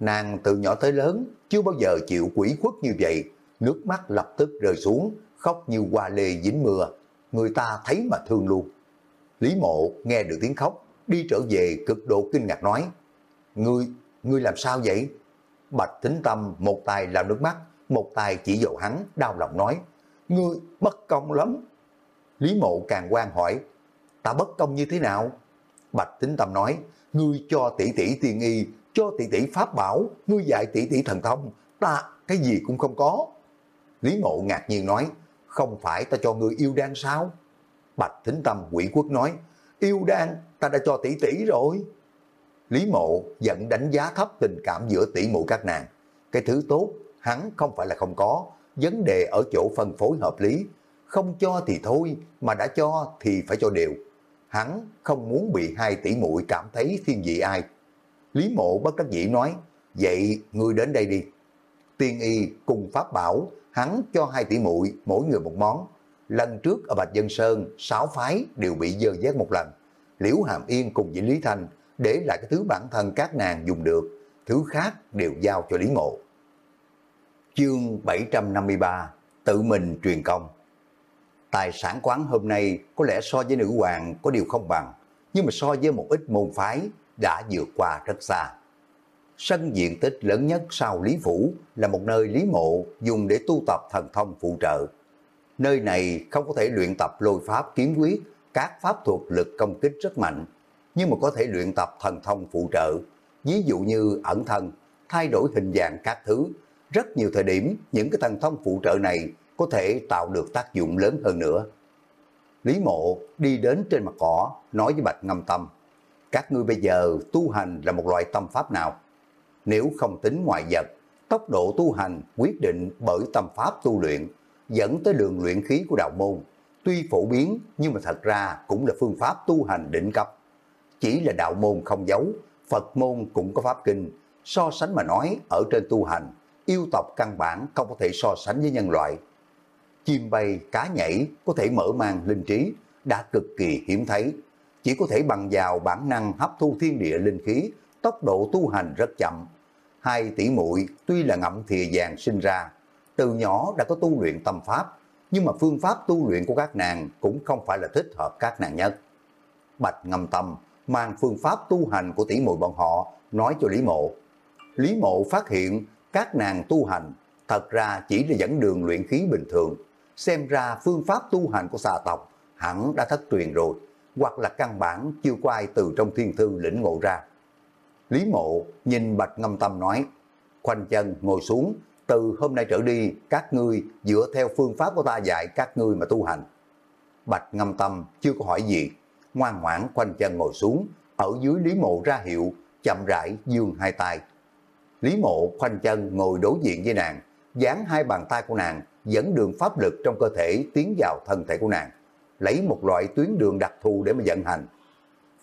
Nàng từ nhỏ tới lớn, chưa bao giờ chịu quỷ khuất như vậy, nước mắt lập tức rơi xuống, khóc như hoa lê dính mưa, người ta thấy mà thương luôn. Lý mộ nghe được tiếng khóc, đi trở về cực độ kinh ngạc nói, Ngươi, ngươi làm sao vậy? Bạch Thính Tâm một tay làm nước mắt, một tay chỉ dầu hắn, đau lòng nói, Ngươi bất công lắm. Lý mộ càng quan hỏi, ta bất công như thế nào? Bạch Thính Tâm nói, ngươi cho tỷ tỷ tiên y cho tỷ tỷ pháp bảo, ngươi dạy tỷ tỷ thần thông, ta cái gì cũng không có. Lý Mộ ngạc nhiên nói, không phải ta cho ngươi yêu đan sao? Bạch Thính Tâm quỷ quốc nói, yêu đan ta đã cho tỷ tỷ rồi. Lý Mộ giận đánh giá thấp tình cảm giữa tỷ mụ các nàng. Cái thứ tốt, hắn không phải là không có, vấn đề ở chỗ phân phối hợp lý. Không cho thì thôi, mà đã cho thì phải cho đều. Hắn không muốn bị hai tỷ muội cảm thấy thiên vị ai. Lý Mộ bất đắc dĩ nói, vậy ngươi đến đây đi. Tiên y cùng pháp bảo, hắn cho hai tỷ muội mỗi người một món. Lần trước ở Bạch Dân Sơn, sáu phái đều bị dơ dét một lần. Liễu Hàm Yên cùng với Lý Thanh để lại cái thứ bản thân các nàng dùng được, thứ khác đều giao cho Lý Mộ. Chương 753 Tự mình truyền công Tài sản quán hôm nay có lẽ so với nữ hoàng có điều không bằng, nhưng mà so với một ít môn phái đã vượt qua rất xa. Sân diện tích lớn nhất sau Lý Phủ là một nơi Lý Mộ dùng để tu tập thần thông phụ trợ. Nơi này không có thể luyện tập lôi pháp kiếm quyết, các pháp thuật lực công kích rất mạnh, nhưng mà có thể luyện tập thần thông phụ trợ, ví dụ như ẩn thân, thay đổi hình dạng các thứ. Rất nhiều thời điểm, những cái thần thông phụ trợ này có thể tạo được tác dụng lớn hơn nữa. Lý mộ đi đến trên mặt cỏ, nói với Bạch Ngâm Tâm, các ngươi bây giờ tu hành là một loại tâm pháp nào? Nếu không tính ngoại vật, tốc độ tu hành quyết định bởi tâm pháp tu luyện, dẫn tới đường luyện khí của đạo môn. Tuy phổ biến nhưng mà thật ra cũng là phương pháp tu hành đỉnh cấp. Chỉ là đạo môn không giấu, Phật môn cũng có pháp kinh. So sánh mà nói ở trên tu hành, yêu tộc căn bản không có thể so sánh với nhân loại. Chim bay, cá nhảy có thể mở mang linh trí, đã cực kỳ hiếm thấy. Chỉ có thể bằng vào bản năng hấp thu thiên địa linh khí, tốc độ tu hành rất chậm. Hai tỷ muội tuy là ngậm thìa vàng sinh ra, từ nhỏ đã có tu luyện tâm pháp, nhưng mà phương pháp tu luyện của các nàng cũng không phải là thích hợp các nàng nhất. Bạch ngâm tâm mang phương pháp tu hành của tỷ muội bọn họ nói cho Lý Mộ. Lý Mộ phát hiện các nàng tu hành thật ra chỉ là dẫn đường luyện khí bình thường. Xem ra phương pháp tu hành của xà tộc hẳn đã thất truyền rồi, hoặc là căn bản chưa có ai từ trong thiên thư lĩnh ngộ ra. Lý Mộ nhìn Bạch Ngâm Tâm nói, khoanh chân ngồi xuống, từ hôm nay trở đi các ngươi dựa theo phương pháp của ta dạy các ngươi mà tu hành. Bạch Ngâm Tâm chưa có hỏi gì, ngoan ngoãn khoanh chân ngồi xuống, ở dưới Lý Mộ ra hiệu, chậm rãi dương hai tay. Lý Mộ khoanh chân ngồi đối diện với nàng, dán hai bàn tay của nàng dẫn đường pháp lực trong cơ thể tiến vào thân thể của nàng, lấy một loại tuyến đường đặc thù để mà vận hành.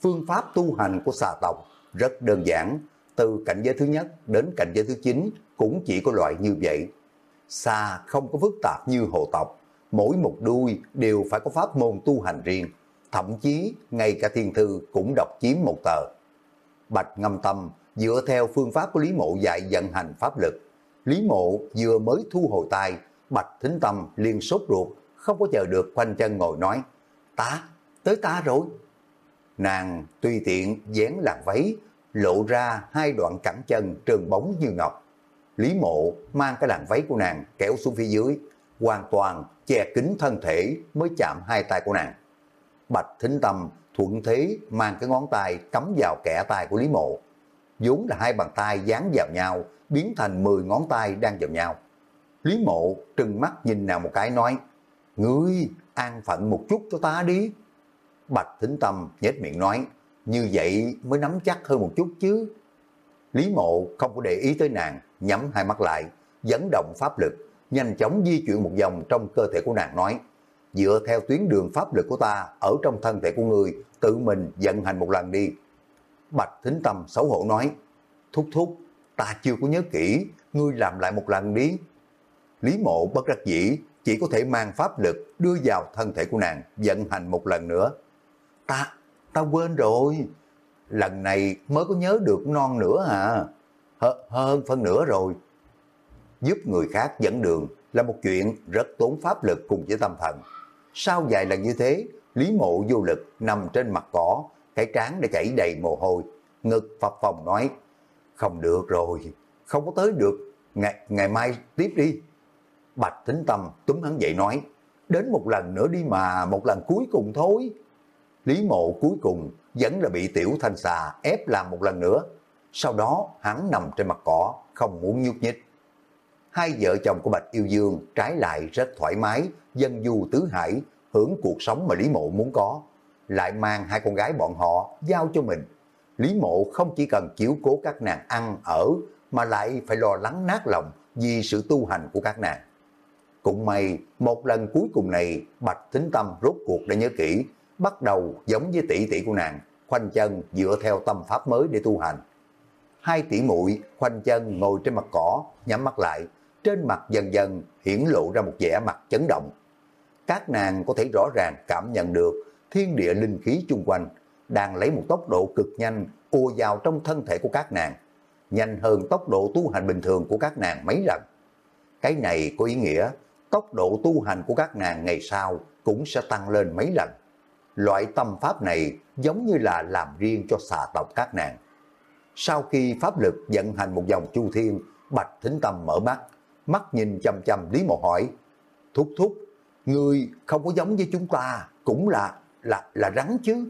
Phương pháp tu hành của xà tộc rất đơn giản, từ cảnh giới thứ nhất đến cảnh giới thứ chín cũng chỉ có loại như vậy. Xà không có phức tạp như hồ tộc, mỗi một đuôi đều phải có pháp môn tu hành riêng, thậm chí ngay cả thiên thư cũng đọc chiếm một tờ. Bạch ngâm tâm dựa theo phương pháp của Lý Mộ dạy vận hành pháp lực. Lý Mộ vừa mới thu hồi tay, Bạch Thính Tâm liền sốt ruột, không có chờ được quanh chân ngồi nói, ta, tới ta rồi. Nàng tùy tiện dán làn váy, lộ ra hai đoạn cẳng chân trơn bóng như ngọc. Lý Mộ mang cái làn váy của nàng kéo xuống phía dưới, hoàn toàn che kín thân thể mới chạm hai tay của nàng. Bạch Thính Tâm thuận thế mang cái ngón tay cắm vào kẻ tay của Lý Mộ. vốn là hai bàn tay dán vào nhau, biến thành 10 ngón tay đang vào nhau. Lý Mộ trừng mắt nhìn nào một cái nói, Ngươi an phận một chút cho ta đi. Bạch Thính Tâm nhếch miệng nói, như vậy mới nắm chắc hơn một chút chứ. Lý Mộ không có để ý tới nàng, nhắm hai mắt lại, dẫn động pháp lực, nhanh chóng di chuyển một vòng trong cơ thể của nàng nói, dựa theo tuyến đường pháp lực của ta ở trong thân thể của người, tự mình vận hành một lần đi. Bạch Thính Tâm xấu hổ nói, thúc thúc, ta chưa có nhớ kỹ, ngươi làm lại một lần đi. Lý mộ bất đắc dĩ, chỉ có thể mang pháp lực đưa vào thân thể của nàng, vận hành một lần nữa. Ta, ta quên rồi, lần này mới có nhớ được non nữa à, H hơn phân nửa rồi. Giúp người khác dẫn đường là một chuyện rất tốn pháp lực cùng với tâm thần. Sau vài lần như thế, Lý Mộ vô lực nằm trên mặt cỏ, cái trán đã chảy đầy mồ hôi, ngực phập phòng nói, không được rồi, không có tới được, ngày, ngày mai tiếp đi. Bạch Thính Tâm túm hắn dậy nói, đến một lần nữa đi mà, một lần cuối cùng thôi. Lý Mộ cuối cùng vẫn là bị Tiểu Thanh Xà ép làm một lần nữa. Sau đó hắn nằm trên mặt cỏ, không muốn nhúc nhích. Hai vợ chồng của Bạch Yêu Dương trái lại rất thoải mái, dân du tứ hải, hưởng cuộc sống mà Lý Mộ muốn có. Lại mang hai con gái bọn họ giao cho mình. Lý Mộ không chỉ cần chiếu cố các nàng ăn, ở, mà lại phải lo lắng nát lòng vì sự tu hành của các nàng. Cũng may, một lần cuối cùng này, Bạch thính Tâm rốt cuộc đã nhớ kỹ, bắt đầu giống với tỷ tỷ của nàng, khoanh chân dựa theo tâm pháp mới để tu hành. Hai tỷ muội khoanh chân ngồi trên mặt cỏ, nhắm mắt lại, trên mặt dần dần hiển lộ ra một vẻ mặt chấn động. Các nàng có thể rõ ràng cảm nhận được thiên địa linh khí chung quanh đang lấy một tốc độ cực nhanh ùa vào trong thân thể của các nàng, nhanh hơn tốc độ tu hành bình thường của các nàng mấy lần. Cái này có ý nghĩa, tốc độ tu hành của các nàng ngày sau cũng sẽ tăng lên mấy lần. Loại tâm pháp này giống như là làm riêng cho xà tộc các nàng. Sau khi pháp lực vận hành một dòng chu thiên, Bạch Thính Tâm mở mắt, mắt nhìn chăm chăm Lý Mộ hỏi, Thúc thúc, người không có giống với chúng ta, cũng là, là, là rắn chứ.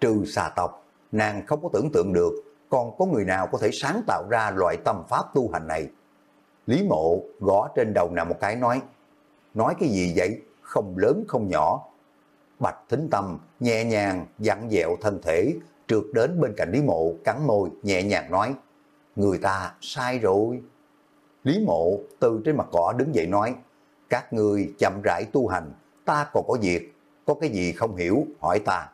Trừ xà tộc, nàng không có tưởng tượng được, còn có người nào có thể sáng tạo ra loại tâm pháp tu hành này. Lý Mộ gõ trên đầu nàng một cái nói, nói cái gì vậy, không lớn không nhỏ. Bạch Thính Tâm nhẹ nhàng dặn dẹo thân thể, trượt đến bên cạnh Lý Mộ cắn môi nhẹ nhàng nói, người ta sai rồi. Lý Mộ từ trên mặt cỏ đứng dậy nói, các người chậm rãi tu hành, ta còn có việc, có cái gì không hiểu hỏi ta.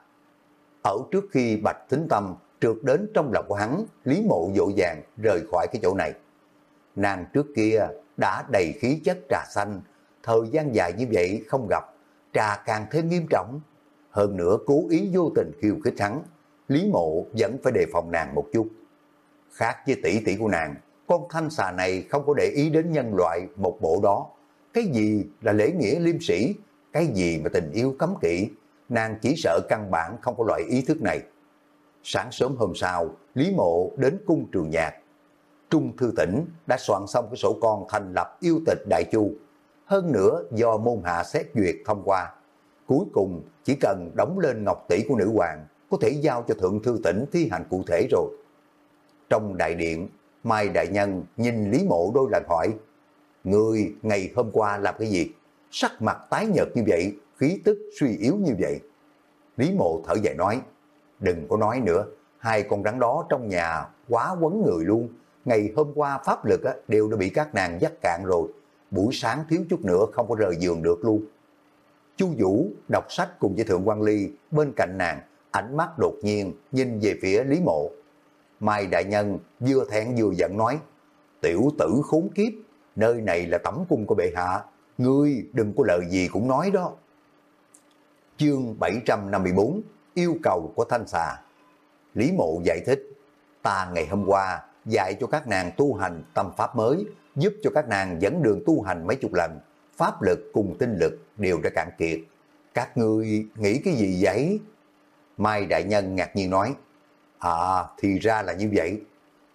Ở trước khi Bạch Thính Tâm trượt đến trong lòng của hắn, Lý Mộ dội vàng rời khỏi cái chỗ này. Nàng trước kia đã đầy khí chất trà xanh, thời gian dài như vậy không gặp, trà càng thêm nghiêm trọng. Hơn nữa cố ý vô tình khiêu khích hắn, Lý Mộ vẫn phải đề phòng nàng một chút. Khác với tỷ tỷ của nàng, con thanh xà này không có để ý đến nhân loại một bộ đó. Cái gì là lễ nghĩa liêm sĩ, cái gì mà tình yêu cấm kỵ, nàng chỉ sợ căn bản không có loại ý thức này. Sáng sớm hôm sau, Lý Mộ đến cung trường nhạc. Trung Thư Tỉnh đã soạn xong cái sổ con thành lập yêu tịch Đại Chu. Hơn nữa do môn hạ xét duyệt thông qua. Cuối cùng chỉ cần đóng lên ngọc tỷ của nữ hoàng có thể giao cho Thượng Thư Tỉnh thi hành cụ thể rồi. Trong đại điện, Mai Đại Nhân nhìn Lý Mộ đôi lần hỏi, Người ngày hôm qua làm cái gì? Sắc mặt tái nhợt như vậy, khí tức suy yếu như vậy. Lý Mộ thở dài nói, đừng có nói nữa, hai con rắn đó trong nhà quá quấn người luôn. Ngày hôm qua pháp lực á, đều đã bị các nàng dắt cạn rồi, buổi sáng thiếu chút nữa không có rời giường được luôn. Chu Vũ đọc sách cùng với Thượng quan Ly bên cạnh nàng, ánh mắt đột nhiên nhìn về phía Lý Mộ. Mai Đại Nhân vừa thẹn vừa giận nói, tiểu tử khốn kiếp, nơi này là tẩm cung của bệ hạ, ngươi đừng có lời gì cũng nói đó. Chương 754 Yêu cầu của Thanh Xà Lý Mộ giải thích, ta ngày hôm qua dạy cho các nàng tu hành tâm pháp mới, giúp cho các nàng dẫn đường tu hành mấy chục lần, pháp lực cùng tinh lực đều đã cạn kiệt. Các ngươi nghĩ cái gì vậy? Mai Đại Nhân ngạc nhiên nói, À, thì ra là như vậy.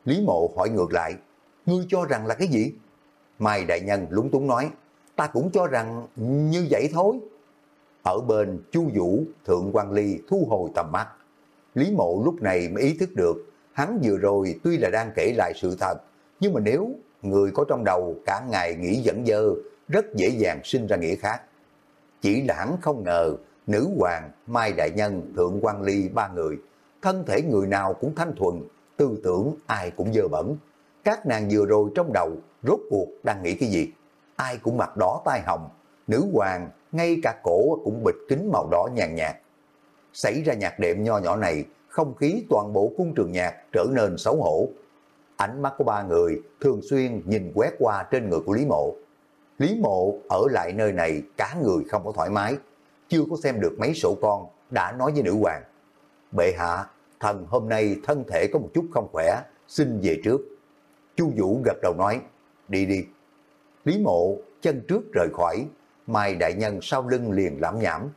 Lý Mộ hỏi ngược lại, ngươi cho rằng là cái gì? Mai Đại Nhân lúng túng nói, ta cũng cho rằng như vậy thôi. Ở bên Chu Vũ, Thượng quan Ly thu hồi tầm mắt. Lý Mộ lúc này mới ý thức được, hắn vừa rồi tuy là đang kể lại sự thật, nhưng mà nếu người có trong đầu cả ngày nghĩ dẫn dơ, rất dễ dàng sinh ra nghĩa khác. Chỉ là hắn không ngờ, nữ hoàng, Mai Đại Nhân, Thượng quan Ly ba người, thân thể người nào cũng thanh thuần, tư tưởng ai cũng dơ bẩn. Các nàng vừa rồi trong đầu, rốt cuộc đang nghĩ cái gì? Ai cũng mặt đỏ tai hồng, nữ hoàng, ngay cả cổ cũng bịt kính màu đỏ nhàn nhạt. Xảy ra nhạc đệm nho nhỏ này, không khí toàn bộ cung trường nhạc trở nên xấu hổ. Ánh mắt của ba người thường xuyên nhìn quét qua trên người của Lý Mộ. Lý Mộ ở lại nơi này cả người không có thoải mái, chưa có xem được mấy sổ con, đã nói với nữ hoàng. Bệ hạ, thần hôm nay thân thể có một chút không khỏe, xin về trước. Chu Vũ gật đầu nói, đi đi. Lý Mộ chân trước rời khỏi, Mai Đại Nhân sau lưng liền lãm nhảm.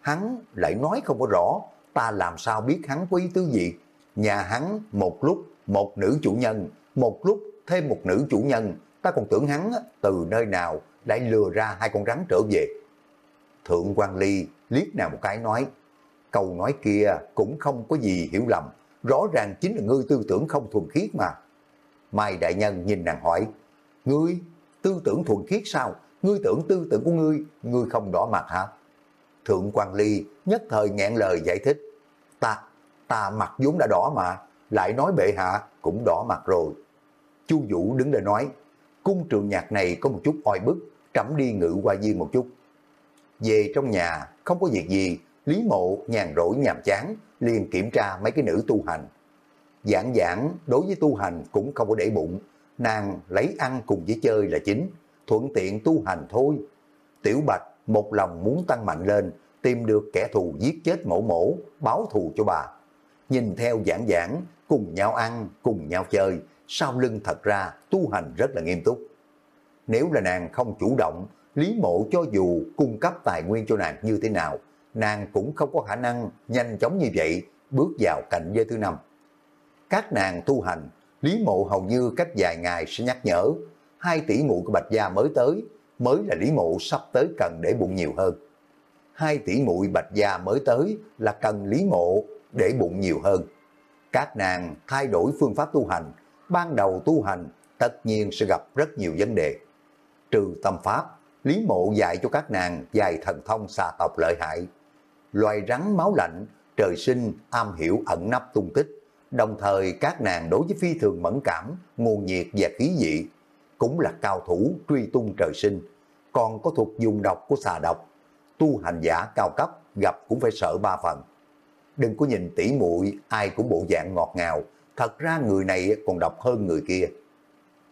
Hắn lại nói không có rõ, ta làm sao biết hắn có ý tứ gì. Nhà hắn một lúc một nữ chủ nhân, một lúc thêm một nữ chủ nhân, ta còn tưởng hắn từ nơi nào lại lừa ra hai con rắn trở về. Thượng quan Ly liếc nào một cái nói, câu nói kia cũng không có gì hiểu lầm, rõ ràng chính là ngươi tư tưởng không thuần khiết mà. Mai Đại Nhân nhìn nàng hỏi, ngươi tư tưởng thuần khiết sao? Ngươi tưởng tư tưởng của ngươi, ngươi không đỏ mặt hả? Thượng quan Ly nhất thời nghẹn lời giải thích, ta, ta mặt vốn đã đỏ mà, lại nói bệ hạ cũng đỏ mặt rồi. Chu Vũ đứng lên nói, cung trường nhạc này có một chút oi bức, trẫm đi ngự qua viên một chút. Về trong nhà, không có việc gì, Lý Mộ nhàn rỗi nhàm chán, liền kiểm tra mấy cái nữ tu hành. Giảng giảng đối với tu hành cũng không có để bụng, nàng lấy ăn cùng với chơi là chính, thuận tiện tu hành thôi. Tiểu Bạch một lòng muốn tăng mạnh lên, tìm được kẻ thù giết chết mổ mổ, báo thù cho bà. Nhìn theo giảng giảng, cùng nhau ăn, cùng nhau chơi, sau lưng thật ra tu hành rất là nghiêm túc. Nếu là nàng không chủ động, Lý Mộ cho dù cung cấp tài nguyên cho nàng như thế nào, nàng cũng không có khả năng nhanh chóng như vậy bước vào cảnh giới thứ năm. Các nàng tu hành, Lý Mộ hầu như cách vài ngày sẽ nhắc nhở, hai tỷ muội của Bạch Gia mới tới, mới là Lý Mộ sắp tới cần để bụng nhiều hơn. Hai tỷ muội Bạch Gia mới tới là cần Lý Mộ để bụng nhiều hơn. Các nàng thay đổi phương pháp tu hành, ban đầu tu hành tất nhiên sẽ gặp rất nhiều vấn đề. Trừ tâm pháp, Lý Mộ dạy cho các nàng dài thần thông xà tộc lợi hại. Loài rắn máu lạnh, trời sinh, am hiểu ẩn nấp tung tích. Đồng thời các nàng đối với phi thường mẫn cảm, nguồn nhiệt và khí dị, cũng là cao thủ truy tung trời sinh. Còn có thuộc dùng độc của xà độc, tu hành giả cao cấp gặp cũng phải sợ ba phần. Đừng có nhìn tỉ muội ai cũng bộ dạng ngọt ngào, thật ra người này còn độc hơn người kia.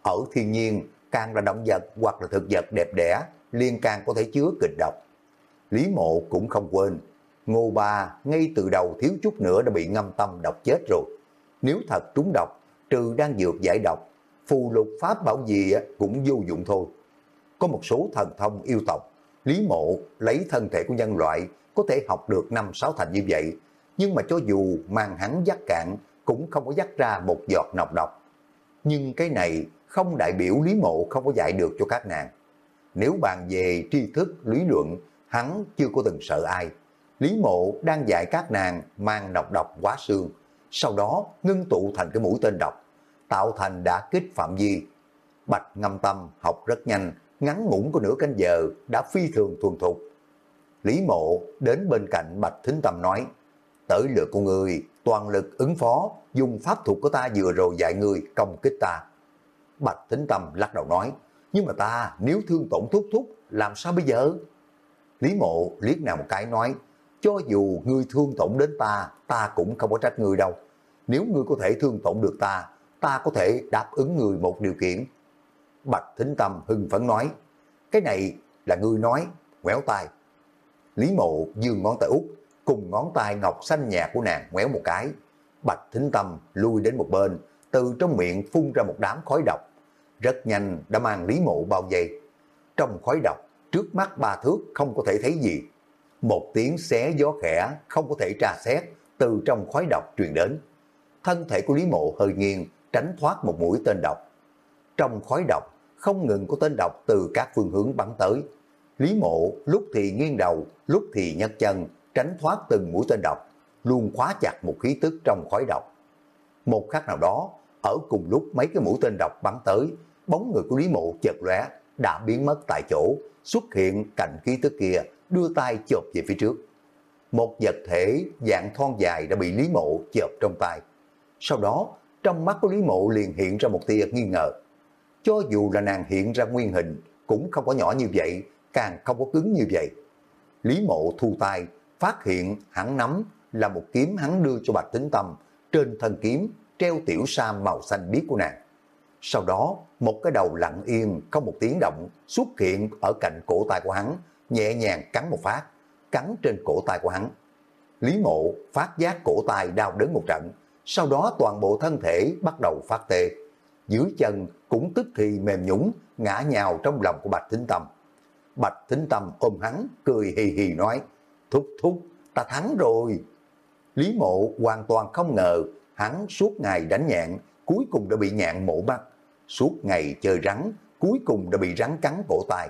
Ở thiên nhiên, càng là động vật hoặc là thực vật đẹp đẽ, liên càng có thể chứa kịch độc. Lý mộ cũng không quên, Ngô Ba ngay từ đầu thiếu chút nữa đã bị ngâm tâm độc chết rồi. Nếu thật trúng độc, trừ đang dược giải độc, phù lục pháp bảo gì cũng vô dụng thôi. Có một số thần thông yêu tộc, Lý Mộ lấy thân thể của nhân loại có thể học được năm sáu thành như vậy, nhưng mà cho dù mang hắn dắt cạn cũng không có dắt ra một giọt nọc độc. Nhưng cái này không đại biểu Lý Mộ không có dạy được cho các nàng. Nếu bàn về tri thức, lý luận, hắn chưa có từng sợ ai. Lý Mộ đang dạy các nàng mang nọc độc quá xương, sau đó ngưng tụ thành cái mũi tên độc, tạo thành đã kích phạm vi. Bạch ngâm tâm học rất nhanh, ngắn ngủn của nửa canh giờ đã phi thường thuần thục. Lý Mộ đến bên cạnh Bạch Thính Tâm nói, tới lượt của người, toàn lực ứng phó, dùng pháp thuật của ta vừa rồi dạy người công kích ta. Bạch Thính Tâm lắc đầu nói, nhưng mà ta nếu thương tổn thúc thúc, làm sao bây giờ? Lý Mộ liếc nào một cái nói, cho dù ngươi thương tổn đến ta, ta cũng không có trách ngươi đâu. Nếu ngươi có thể thương tổn được ta, ta có thể đáp ứng người một điều kiện. Bạch Thính Tâm hưng phấn nói, cái này là ngươi nói, ngoéo tay. Lý Mộ dương ngón tay út, cùng ngón tay ngọc xanh nhạt của nàng ngoéo một cái. Bạch Thính Tâm lui đến một bên, từ trong miệng phun ra một đám khói độc. Rất nhanh đã mang Lý Mộ bao vây. Trong khói độc, trước mắt ba thước không có thể thấy gì. Một tiếng xé gió khẽ không có thể tra xét từ trong khói độc truyền đến. Thân thể của Lý Mộ hơi nghiêng, tránh thoát một mũi tên độc. Trong khói độc, không ngừng có tên độc từ các phương hướng bắn tới. Lý Mộ lúc thì nghiêng đầu, lúc thì nhấc chân, tránh thoát từng mũi tên độc, luôn khóa chặt một khí tức trong khói độc. Một khắc nào đó, ở cùng lúc mấy cái mũi tên độc bắn tới, bóng người của Lý Mộ chợt lóe đã biến mất tại chỗ, xuất hiện cạnh khí tức kia, đưa tay chộp về phía trước. Một vật thể dạng thon dài đã bị Lý Mộ chộp trong tay. Sau đó, trong mắt của Lý Mộ liền hiện ra một tia nghi ngờ. Cho dù là nàng hiện ra nguyên hình, cũng không có nhỏ như vậy, càng không có cứng như vậy. Lý Mộ thu tay, phát hiện hắn nắm là một kiếm hắn đưa cho Bạch Tính Tâm, trên thân kiếm treo tiểu sa màu xanh biếc của nàng. Sau đó, một cái đầu lặng yên, không một tiếng động, xuất hiện ở cạnh cổ tay của hắn, nhẹ nhàng cắn một phát, cắn trên cổ tay của hắn. Lý mộ phát giác cổ tay đau đớn một trận, sau đó toàn bộ thân thể bắt đầu phát tê. Dưới chân cũng tức thì mềm nhũng, ngã nhào trong lòng của Bạch Thính Tâm. Bạch Thính Tâm ôm hắn, cười hì hì nói, thúc thúc, ta thắng rồi. Lý mộ hoàn toàn không ngờ, hắn suốt ngày đánh nhạn, cuối cùng đã bị nhạn mổ bắt. Suốt ngày chơi rắn, cuối cùng đã bị rắn cắn cổ tay.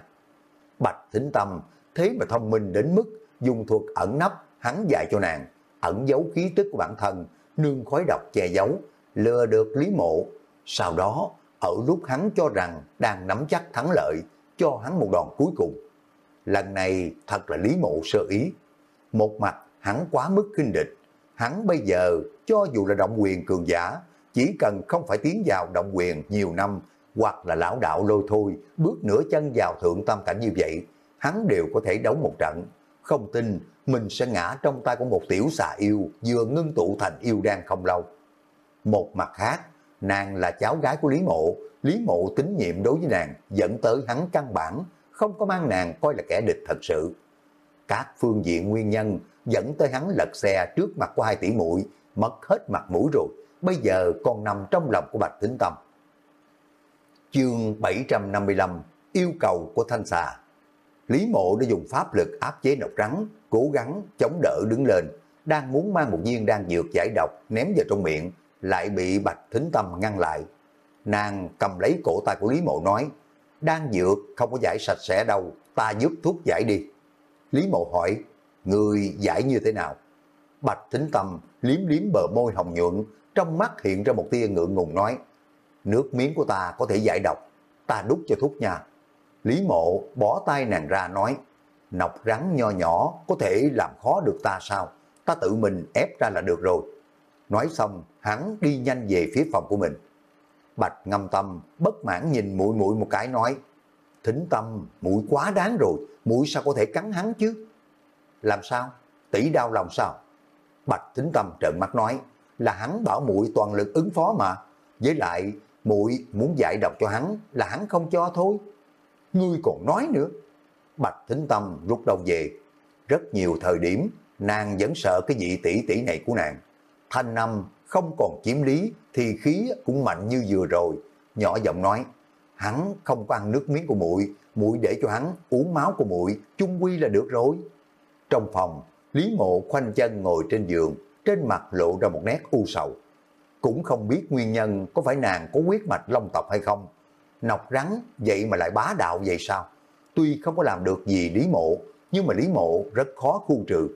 Bạch Thính Tâm thế mà thông minh đến mức dùng thuật ẩn nấp hắn dạy cho nàng, ẩn giấu khí tức của bản thân, nương khói độc che giấu, lừa được Lý Mộ. Sau đó, ở lúc hắn cho rằng đang nắm chắc thắng lợi, cho hắn một đòn cuối cùng. Lần này thật là Lý Mộ sơ ý. Một mặt hắn quá mức kinh địch, hắn bây giờ cho dù là động quyền cường giả, chỉ cần không phải tiến vào động quyền nhiều năm hoặc là lão đạo lôi thôi, bước nửa chân vào thượng tam cảnh như vậy, hắn đều có thể đấu một trận. Không tin mình sẽ ngã trong tay của một tiểu xà yêu vừa ngưng tụ thành yêu đan không lâu. Một mặt khác, nàng là cháu gái của Lý Mộ, Lý Mộ tín nhiệm đối với nàng dẫn tới hắn căn bản, không có mang nàng coi là kẻ địch thật sự. Các phương diện nguyên nhân dẫn tới hắn lật xe trước mặt của hai tỷ muội mất hết mặt mũi rồi, bây giờ còn nằm trong lòng của Bạch Tính Tâm. Chương 755 Yêu cầu của Thanh Xà Lý Mộ đã dùng pháp lực áp chế độc rắn, cố gắng chống đỡ đứng lên, đang muốn mang một viên đan dược giải độc ném vào trong miệng, lại bị Bạch Thính Tâm ngăn lại. Nàng cầm lấy cổ tay của Lý Mộ nói, đan dược không có giải sạch sẽ đâu, ta giúp thuốc giải đi. Lý Mộ hỏi, người giải như thế nào? Bạch Thính Tâm liếm liếm bờ môi hồng nhuận, trong mắt hiện ra một tia ngượng ngùng nói, nước miếng của ta có thể giải độc, ta đút cho thuốc nha. Lý mộ bỏ tay nàng ra nói, nọc rắn nho nhỏ có thể làm khó được ta sao? Ta tự mình ép ra là được rồi. Nói xong, hắn đi nhanh về phía phòng của mình. Bạch ngâm tâm, bất mãn nhìn mũi mũi một cái nói, thính tâm, mũi quá đáng rồi, mũi sao có thể cắn hắn chứ? Làm sao? Tỷ đau lòng sao? Bạch thính tâm trợn mắt nói, là hắn bảo mũi toàn lực ứng phó mà. Với lại, mũi muốn giải độc cho hắn là hắn không cho thôi ngươi còn nói nữa. Bạch Thính Tâm rút đầu về. Rất nhiều thời điểm, nàng vẫn sợ cái vị tỷ tỷ này của nàng. Thanh năm không còn chiếm lý thì khí cũng mạnh như vừa rồi. Nhỏ giọng nói, hắn không có ăn nước miếng của muội muội để cho hắn uống máu của muội chung quy là được rồi. Trong phòng, Lý Mộ khoanh chân ngồi trên giường, trên mặt lộ ra một nét u sầu. Cũng không biết nguyên nhân có phải nàng có huyết mạch long tộc hay không, nọc rắn vậy mà lại bá đạo vậy sao? Tuy không có làm được gì Lý Mộ, nhưng mà Lý Mộ rất khó khu trừ.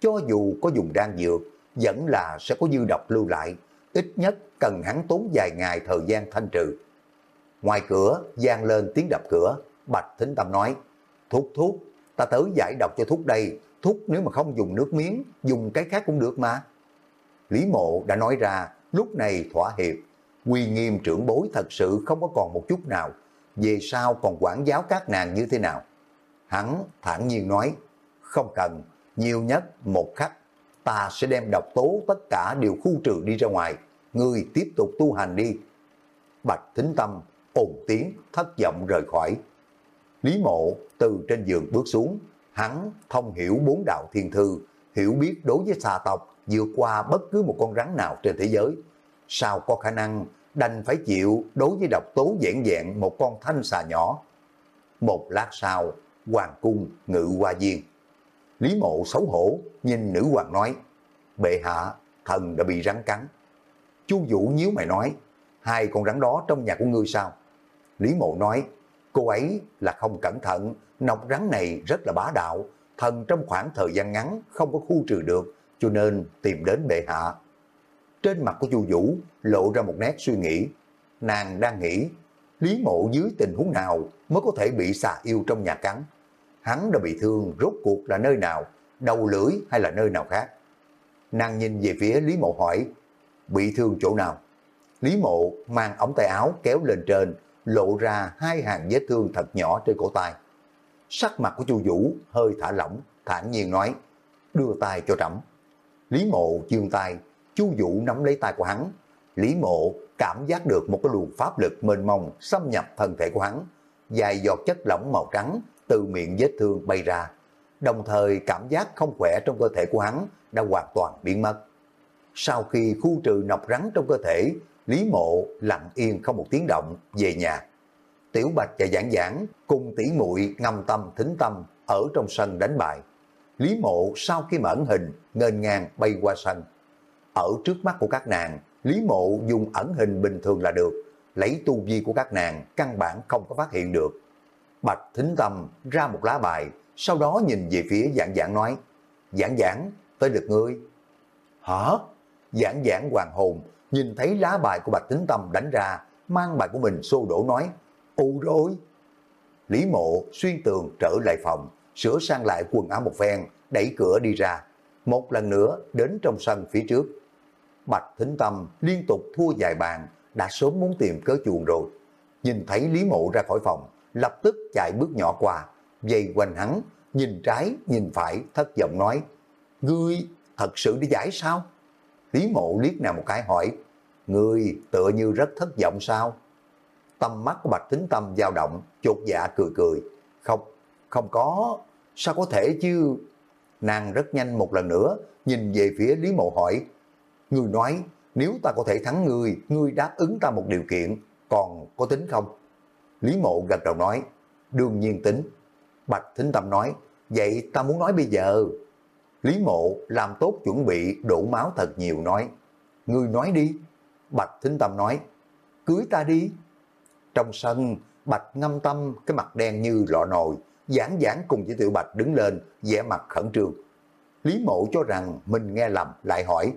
Cho dù có dùng đan dược, vẫn là sẽ có dư độc lưu lại, ít nhất cần hắn tốn vài ngày thời gian thanh trừ. Ngoài cửa, gian lên tiếng đập cửa, Bạch Thính Tâm nói, thuốc thuốc, ta tới giải độc cho thuốc đây, thuốc nếu mà không dùng nước miếng, dùng cái khác cũng được mà. Lý Mộ đã nói ra, lúc này thỏa hiệp, quy nghiêm trưởng bối thật sự không có còn một chút nào, về sau còn quản giáo các nàng như thế nào. Hắn thản nhiên nói, không cần, nhiều nhất một khắc, ta sẽ đem độc tố tất cả đều khu trừ đi ra ngoài, ngươi tiếp tục tu hành đi. Bạch Thính Tâm ồn tiếng thất vọng rời khỏi. Lý mộ từ trên giường bước xuống, hắn thông hiểu bốn đạo thiên thư, hiểu biết đối với xà tộc vượt qua bất cứ một con rắn nào trên thế giới. Sao có khả năng đành phải chịu đối với độc tố dẻn dẹn một con thanh xà nhỏ. Một lát sau, hoàng cung ngự qua viên. Lý mộ xấu hổ, nhìn nữ hoàng nói, bệ hạ, thần đã bị rắn cắn. Chu Vũ nhíu mày nói, hai con rắn đó trong nhà của ngươi sao? Lý mộ nói, cô ấy là không cẩn thận, nọc rắn này rất là bá đạo, thần trong khoảng thời gian ngắn không có khu trừ được, cho nên tìm đến bệ hạ. Trên mặt của Chu Vũ lộ ra một nét suy nghĩ. Nàng đang nghĩ, Lý Mộ dưới tình huống nào mới có thể bị xà yêu trong nhà cắn. Hắn đã bị thương rốt cuộc là nơi nào, đầu lưỡi hay là nơi nào khác. Nàng nhìn về phía Lý Mộ hỏi, bị thương chỗ nào? Lý Mộ mang ống tay áo kéo lên trên, lộ ra hai hàng vết thương thật nhỏ trên cổ tay. Sắc mặt của Chu Vũ hơi thả lỏng, thản nhiên nói, đưa tay cho trẫm. Lý Mộ dương tay Chu Vũ nắm lấy tay của hắn. Lý Mộ cảm giác được một cái luồng pháp lực mênh mông xâm nhập thân thể của hắn. Dài giọt chất lỏng màu trắng từ miệng vết thương bay ra. Đồng thời cảm giác không khỏe trong cơ thể của hắn đã hoàn toàn biến mất. Sau khi khu trừ nọc rắn trong cơ thể, Lý Mộ lặng yên không một tiếng động về nhà. Tiểu Bạch và Giảng Giảng cùng tỷ muội ngâm tâm thính tâm ở trong sân đánh bài. Lý Mộ sau khi mở hình, ngênh ngang bay qua sân ở trước mắt của các nàng, Lý Mộ dùng ẩn hình bình thường là được, lấy tu vi của các nàng căn bản không có phát hiện được. Bạch Thính Tâm ra một lá bài, sau đó nhìn về phía dạng dạng nói, dạng dạng, tới được ngươi. Hả? Dạng dạng hoàng hồn, nhìn thấy lá bài của Bạch thính Tâm đánh ra, mang bài của mình xô đổ nói, u rồi. Lý mộ xuyên tường trở lại phòng, sửa sang lại quần áo một phen, đẩy cửa đi ra. Một lần nữa đến trong sân phía trước. Bạch Thính Tâm liên tục thua vài bàn, đã sớm muốn tìm cớ chuồng rồi. Nhìn thấy Lý Mộ ra khỏi phòng, lập tức chạy bước nhỏ qua, dây quanh hắn, nhìn trái, nhìn phải, thất vọng nói, Ngươi thật sự đi giải sao? Lý Mộ liếc nào một cái hỏi, Ngươi tựa như rất thất vọng sao? Tâm mắt của Bạch Thính Tâm dao động, chột dạ cười cười. Không, không có, sao có thể chứ? Nàng rất nhanh một lần nữa, nhìn về phía Lý Mộ hỏi, Ngươi nói, nếu ta có thể thắng ngươi, ngươi đáp ứng ta một điều kiện, còn có tính không? Lý Mộ gật đầu nói, đương nhiên tính. Bạch Thính Tâm nói, vậy ta muốn nói bây giờ. Lý Mộ làm tốt chuẩn bị đổ máu thật nhiều nói, ngươi nói đi. Bạch Thính Tâm nói, cưới ta đi. Trong sân, Bạch ngâm tâm cái mặt đen như lọ nồi, giảng giảng cùng với Tiểu Bạch đứng lên, vẻ mặt khẩn trương. Lý Mộ cho rằng mình nghe lầm, lại hỏi,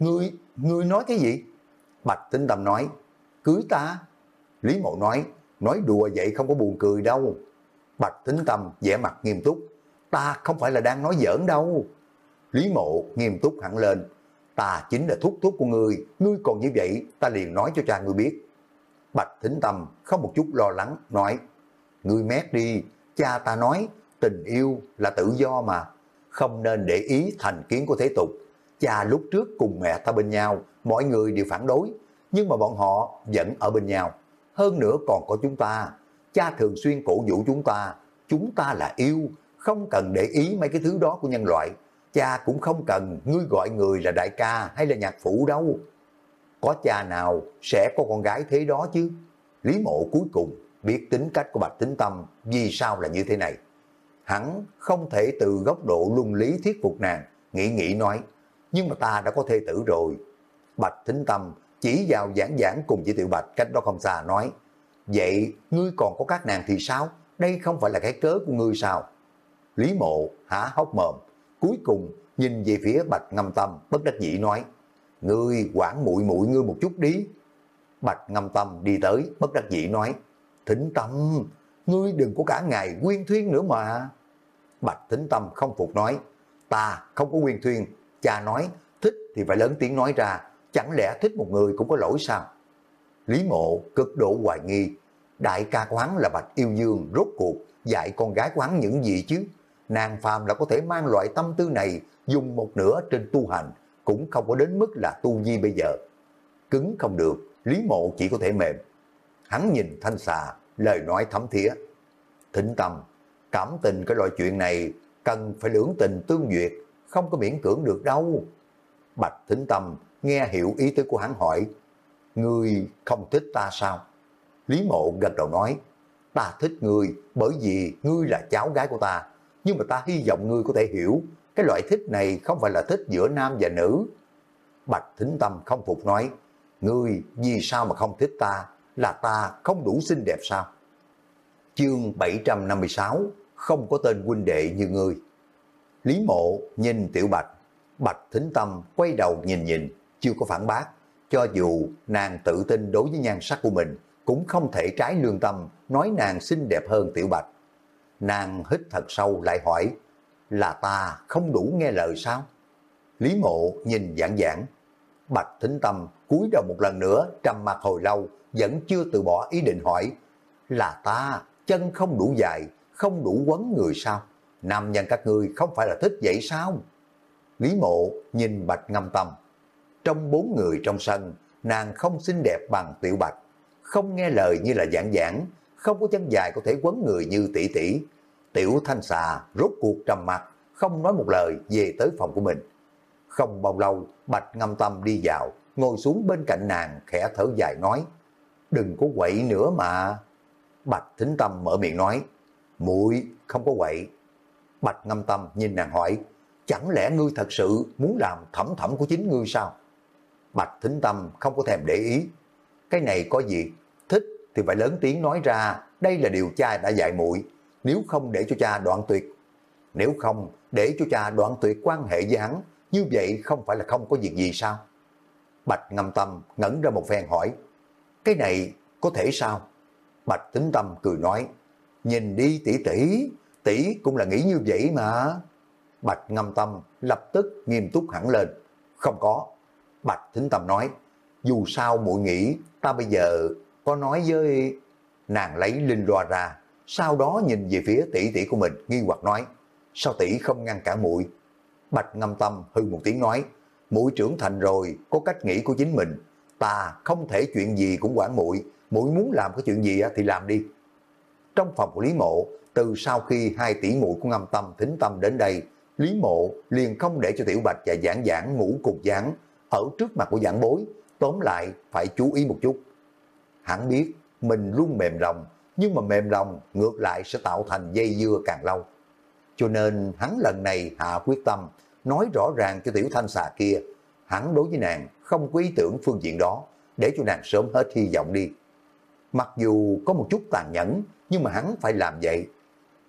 Ngươi, ngươi nói cái gì? Bạch Tinh Tâm nói, cưới ta. Lý Mộ nói, nói đùa vậy không có buồn cười đâu. Bạch Tính Tâm vẻ mặt nghiêm túc, ta không phải là đang nói giỡn đâu. Lý Mộ nghiêm túc hẳn lên, ta chính là thúc thúc của ngươi, ngươi còn như vậy, ta liền nói cho cha ngươi biết. Bạch Thính Tâm không một chút lo lắng, nói, ngươi mét đi, cha ta nói, tình yêu là tự do mà, không nên để ý thành kiến của thế tục. Cha lúc trước cùng mẹ ta bên nhau, mọi người đều phản đối, nhưng mà bọn họ vẫn ở bên nhau. Hơn nữa còn có chúng ta, cha thường xuyên cổ vũ chúng ta, chúng ta là yêu, không cần để ý mấy cái thứ đó của nhân loại. Cha cũng không cần ngươi gọi người là đại ca hay là nhạc phụ đâu. Có cha nào sẽ có con gái thế đó chứ? Lý mộ cuối cùng biết tính cách của Bạch Tính Tâm vì sao là như thế này. Hắn không thể từ góc độ luân lý thuyết phục nàng, nghĩ nghĩ nói, nhưng mà ta đã có thê tử rồi. Bạch Thính Tâm chỉ vào giảng giảng cùng với Tiểu Bạch cách đó không xa nói, vậy ngươi còn có các nàng thì sao? Đây không phải là cái cớ của ngươi sao? Lý mộ há hốc mồm, cuối cùng nhìn về phía Bạch Ngâm Tâm bất đắc dĩ nói, ngươi quản muội muội ngươi một chút đi. Bạch Ngâm Tâm đi tới bất đắc dĩ nói, Thính Tâm, ngươi đừng có cả ngày quyên thuyên nữa mà. Bạch Thính Tâm không phục nói, ta không có quyên thuyên, cha nói thích thì phải lớn tiếng nói ra, chẳng lẽ thích một người cũng có lỗi sao? Lý mộ cực độ hoài nghi, đại ca quán là Bạch Yêu Dương rốt cuộc dạy con gái quán những gì chứ? Nàng phàm là có thể mang loại tâm tư này dùng một nửa trên tu hành, cũng không có đến mức là tu di bây giờ. Cứng không được, Lý mộ chỉ có thể mềm. Hắn nhìn thanh xà, lời nói thấm thía. Thính tâm, cảm tình cái loại chuyện này cần phải lưỡng tình tương duyệt, không có miễn cưỡng được đâu. Bạch Thính Tâm nghe hiểu ý tứ của hắn hỏi, Ngươi không thích ta sao? Lý Mộ gật đầu nói, ta thích ngươi bởi vì ngươi là cháu gái của ta, nhưng mà ta hy vọng ngươi có thể hiểu, cái loại thích này không phải là thích giữa nam và nữ. Bạch Thính Tâm không phục nói, ngươi vì sao mà không thích ta, là ta không đủ xinh đẹp sao? Chương 756, không có tên huynh đệ như ngươi. Lý Mộ nhìn Tiểu Bạch, Bạch Thính Tâm quay đầu nhìn nhìn, chưa có phản bác, cho dù nàng tự tin đối với nhan sắc của mình, cũng không thể trái lương tâm nói nàng xinh đẹp hơn Tiểu Bạch. Nàng hít thật sâu lại hỏi, là ta không đủ nghe lời sao? Lý Mộ nhìn giảng giảng, Bạch Thính Tâm cúi đầu một lần nữa trầm mặt hồi lâu, vẫn chưa từ bỏ ý định hỏi, là ta chân không đủ dài, không đủ quấn người sao? Nam nhân các ngươi không phải là thích vậy sao? Lý Mộ nhìn Bạch Ngâm Tâm, trong bốn người trong sân, nàng không xinh đẹp bằng Tiểu Bạch, không nghe lời như là giảng giảng, không có chân dài có thể quấn người như tỷ tỷ. Tiểu Thanh Xà rốt cuộc trầm mặt, không nói một lời về tới phòng của mình. Không bao lâu, Bạch Ngâm Tâm đi vào, ngồi xuống bên cạnh nàng khẽ thở dài nói, đừng có quậy nữa mà. Bạch Thính Tâm mở miệng nói, muội không có quậy. Bạch Ngâm Tâm nhìn nàng hỏi, chẳng lẽ ngươi thật sự muốn làm thẩm thẩm của chính ngươi sao? Bạch Thính Tâm không có thèm để ý. Cái này có gì? Thích thì phải lớn tiếng nói ra, đây là điều cha đã dạy muội nếu không để cho cha đoạn tuyệt. Nếu không, để cho cha đoạn tuyệt quan hệ với hắn, như vậy không phải là không có việc gì sao? Bạch ngâm tâm ngẩn ra một phen hỏi, cái này có thể sao? Bạch tính tâm cười nói, nhìn đi tỷ tỷ, tỷ cũng là nghĩ như vậy mà. Bạch ngâm tâm lập tức nghiêm túc hẳn lên, không có. Bạch thính tâm nói, dù sao muội nghĩ ta bây giờ có nói với nàng lấy linh loa ra, sau đó nhìn về phía tỷ tỷ của mình nghi hoặc nói, sao tỷ không ngăn cản muội? Bạch ngâm tâm hư một tiếng nói, muội trưởng thành rồi, có cách nghĩ của chính mình, ta không thể chuyện gì cũng quản muội, muội muốn làm cái chuyện gì thì làm đi. Trong phòng của Lý Mộ, từ sau khi hai tỷ muội của ngâm tâm thính tâm đến đây, Lý Mộ liền không để cho Tiểu Bạch và giảng giảng ngủ cùng giảng ở trước mặt của giảng bối, tóm lại phải chú ý một chút. Hắn biết mình luôn mềm lòng, nhưng mà mềm lòng ngược lại sẽ tạo thành dây dưa càng lâu. Cho nên hắn lần này hạ quyết tâm, nói rõ ràng cho tiểu thanh xà kia, hắn đối với nàng không có ý tưởng phương diện đó, để cho nàng sớm hết hy vọng đi. Mặc dù có một chút tàn nhẫn, nhưng mà hắn phải làm vậy,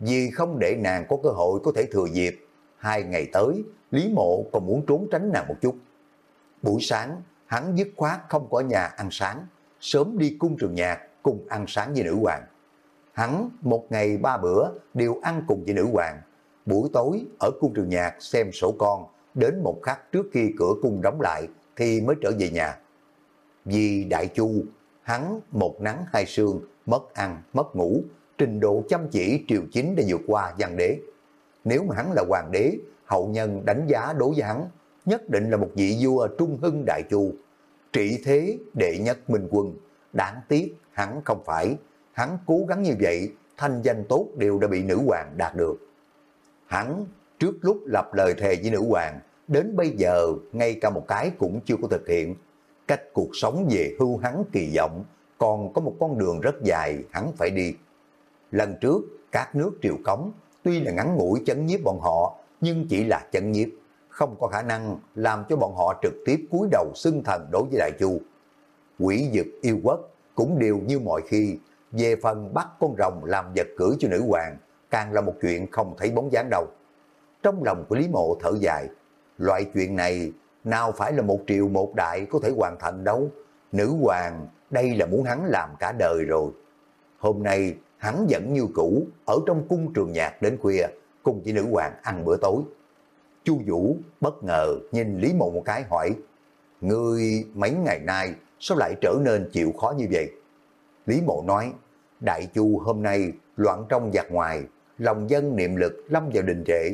vì không để nàng có cơ hội có thể thừa dịp. Hai ngày tới, Lý Mộ còn muốn trốn tránh nàng một chút. Buổi sáng, hắn dứt khoát không có nhà ăn sáng, sớm đi cung trường nhạc cùng ăn sáng với nữ hoàng. Hắn một ngày ba bữa đều ăn cùng với nữ hoàng. Buổi tối ở cung trường nhạc xem sổ con, đến một khắc trước khi cửa cung đóng lại thì mới trở về nhà. Vì Đại Chu, hắn một nắng hai sương, mất ăn, mất ngủ, trình độ chăm chỉ triều chính để vượt qua văn đế. Nếu mà hắn là hoàng đế, hậu nhân đánh giá đối với hắn, nhất định là một vị vua trung hưng Đại Chu. Trị thế đệ nhất minh quân, đáng tiếc hắn không phải, hắn cố gắng như vậy, thanh danh tốt đều đã bị nữ hoàng đạt được. Hắn trước lúc lập lời thề với nữ hoàng, đến bây giờ ngay cả một cái cũng chưa có thực hiện. Cách cuộc sống về hưu hắn kỳ vọng, còn có một con đường rất dài hắn phải đi. Lần trước, các nước triều cống, tuy là ngắn ngủi chấn nhiếp bọn họ, nhưng chỉ là chấn nhiếp, không có khả năng làm cho bọn họ trực tiếp cúi đầu xưng thần đối với Đại Chu. Quỷ dực yêu quốc cũng đều như mọi khi, về phần bắt con rồng làm vật cưỡi cho nữ hoàng, càng là một chuyện không thấy bóng dáng đâu. Trong lòng của Lý Mộ thở dài, loại chuyện này nào phải là một triệu một đại có thể hoàn thành đâu. Nữ hoàng, đây là muốn hắn làm cả đời rồi. Hôm nay, hắn vẫn như cũ, ở trong cung trường nhạc đến khuya, cùng với nữ hoàng ăn bữa tối. Chu Vũ bất ngờ nhìn Lý Mộ một cái hỏi, Ngươi mấy ngày nay sao lại trở nên chịu khó như vậy? Lý Mộ nói, Đại Chu hôm nay loạn trong giặc ngoài, lòng dân niệm lực lâm vào đình trệ,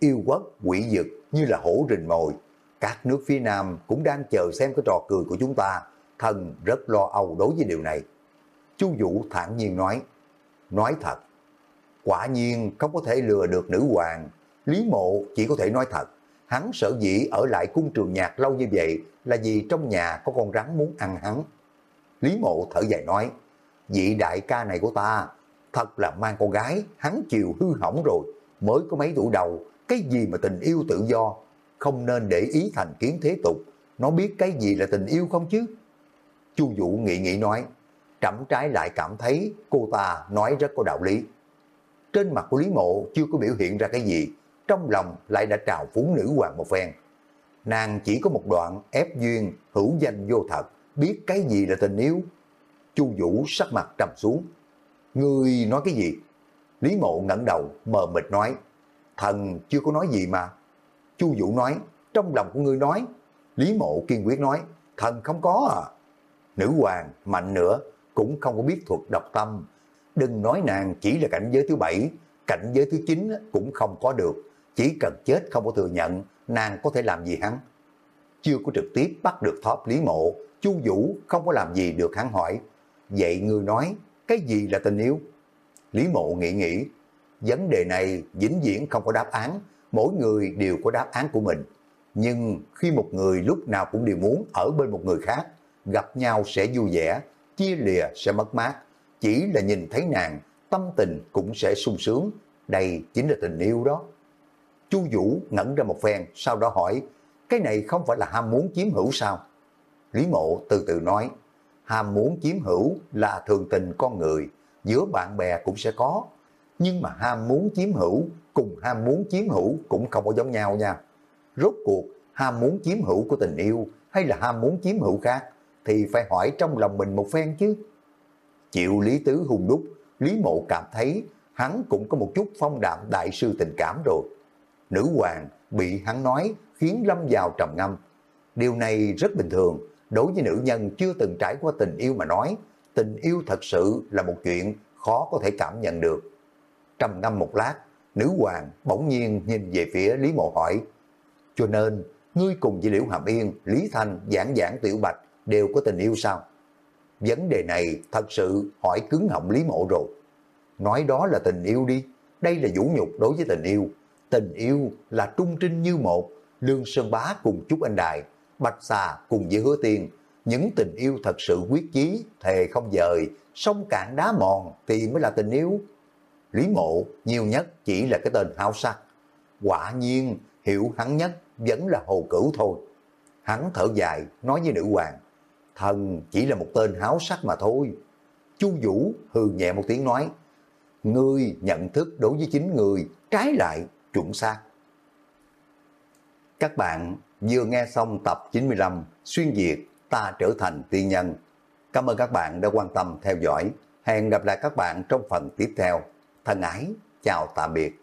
yêu quốc, quỷ dực như là hổ rình mồi. Các nước phía Nam cũng đang chờ xem cái trò cười của chúng ta, thần rất lo âu đối với điều này. Chu Vũ thản nhiên nói, nói thật, quả nhiên không có thể lừa được nữ hoàng, Lý Mộ chỉ có thể nói thật, hắn sợ dĩ ở lại cung trường nhạc lâu như vậy là vì trong nhà có con rắn muốn ăn hắn. Lý Mộ thở dài nói, vị đại ca này của ta, thật là mang con gái, hắn chiều hư hỏng rồi, mới có mấy tuổi đầu, cái gì mà tình yêu tự do, không nên để ý thành kiến thế tục, nó biết cái gì là tình yêu không chứ? Chu Vũ nghĩ nghĩ nói, trẫm trái lại cảm thấy cô ta nói rất có đạo lý. Trên mặt của Lý Mộ chưa có biểu hiện ra cái gì, trong lòng lại đã trào phúng nữ hoàng một phen. Nàng chỉ có một đoạn ép duyên, hữu danh vô thật, biết cái gì là tình yêu. Chu Vũ sắc mặt trầm xuống. Ngươi nói cái gì? Lý Mộ ngẩng đầu, mờ mịt nói. Thần chưa có nói gì mà. Chu Vũ nói, trong lòng của ngươi nói. Lý Mộ kiên quyết nói, thần không có à. Nữ hoàng mạnh nữa, cũng không có biết thuật độc tâm. Đừng nói nàng chỉ là cảnh giới thứ bảy, cảnh giới thứ chín cũng không có được. Chỉ cần chết không có thừa nhận, nàng có thể làm gì hắn? Chưa có trực tiếp bắt được thóp Lý Mộ, Chu Vũ không có làm gì được hắn hỏi. Vậy người nói, cái gì là tình yêu? Lý Mộ nghĩ nghĩ, vấn đề này vĩnh viễn không có đáp án, mỗi người đều có đáp án của mình. Nhưng khi một người lúc nào cũng đều muốn ở bên một người khác, gặp nhau sẽ vui vẻ, chia lìa sẽ mất mát, chỉ là nhìn thấy nàng, tâm tình cũng sẽ sung sướng, đây chính là tình yêu đó. Chu Vũ ngẩn ra một phen, sau đó hỏi, cái này không phải là ham muốn chiếm hữu sao? Lý Mộ từ từ nói, ham muốn chiếm hữu là thường tình con người, giữa bạn bè cũng sẽ có. Nhưng mà ham muốn chiếm hữu cùng ham muốn chiếm hữu cũng không có giống nhau nha. Rốt cuộc, ham muốn chiếm hữu của tình yêu hay là ham muốn chiếm hữu khác, thì phải hỏi trong lòng mình một phen chứ. Chịu Lý Tứ hung đúc, Lý Mộ cảm thấy hắn cũng có một chút phong đạm đại sư tình cảm rồi. Nữ hoàng bị hắn nói khiến lâm vào trầm ngâm. Điều này rất bình thường, đối với nữ nhân chưa từng trải qua tình yêu mà nói, tình yêu thật sự là một chuyện khó có thể cảm nhận được. Trầm ngâm một lát, nữ hoàng bỗng nhiên nhìn về phía Lý Mộ hỏi, cho nên ngươi cùng với Liễu Hàm Yên, Lý Thanh, Giảng Giảng Tiểu Bạch đều có tình yêu sao? Vấn đề này thật sự hỏi cứng họng Lý Mộ rồi. Nói đó là tình yêu đi, đây là vũ nhục đối với tình yêu. Tình yêu là trung trinh như một, Lương Sơn Bá cùng Trúc Anh Đài, Bạch Xà cùng với Hứa Tiên. Những tình yêu thật sự quyết chí, thề không dời, sông cạn đá mòn thì mới là tình yêu. Lý Mộ nhiều nhất chỉ là cái tên háo sắc. Quả nhiên, hiểu hắn nhất vẫn là hồ cửu thôi. Hắn thở dài, nói với nữ hoàng, thần chỉ là một tên háo sắc mà thôi. Chu Vũ hừ nhẹ một tiếng nói, ngươi nhận thức đối với chính người, trái lại, chuẩn xác. Các bạn vừa nghe xong tập 95 Xuyên Việt Ta Trở Thành Tiên Nhân. Cảm ơn các bạn đã quan tâm theo dõi. Hẹn gặp lại các bạn trong phần tiếp theo. Thân ái, chào tạm biệt.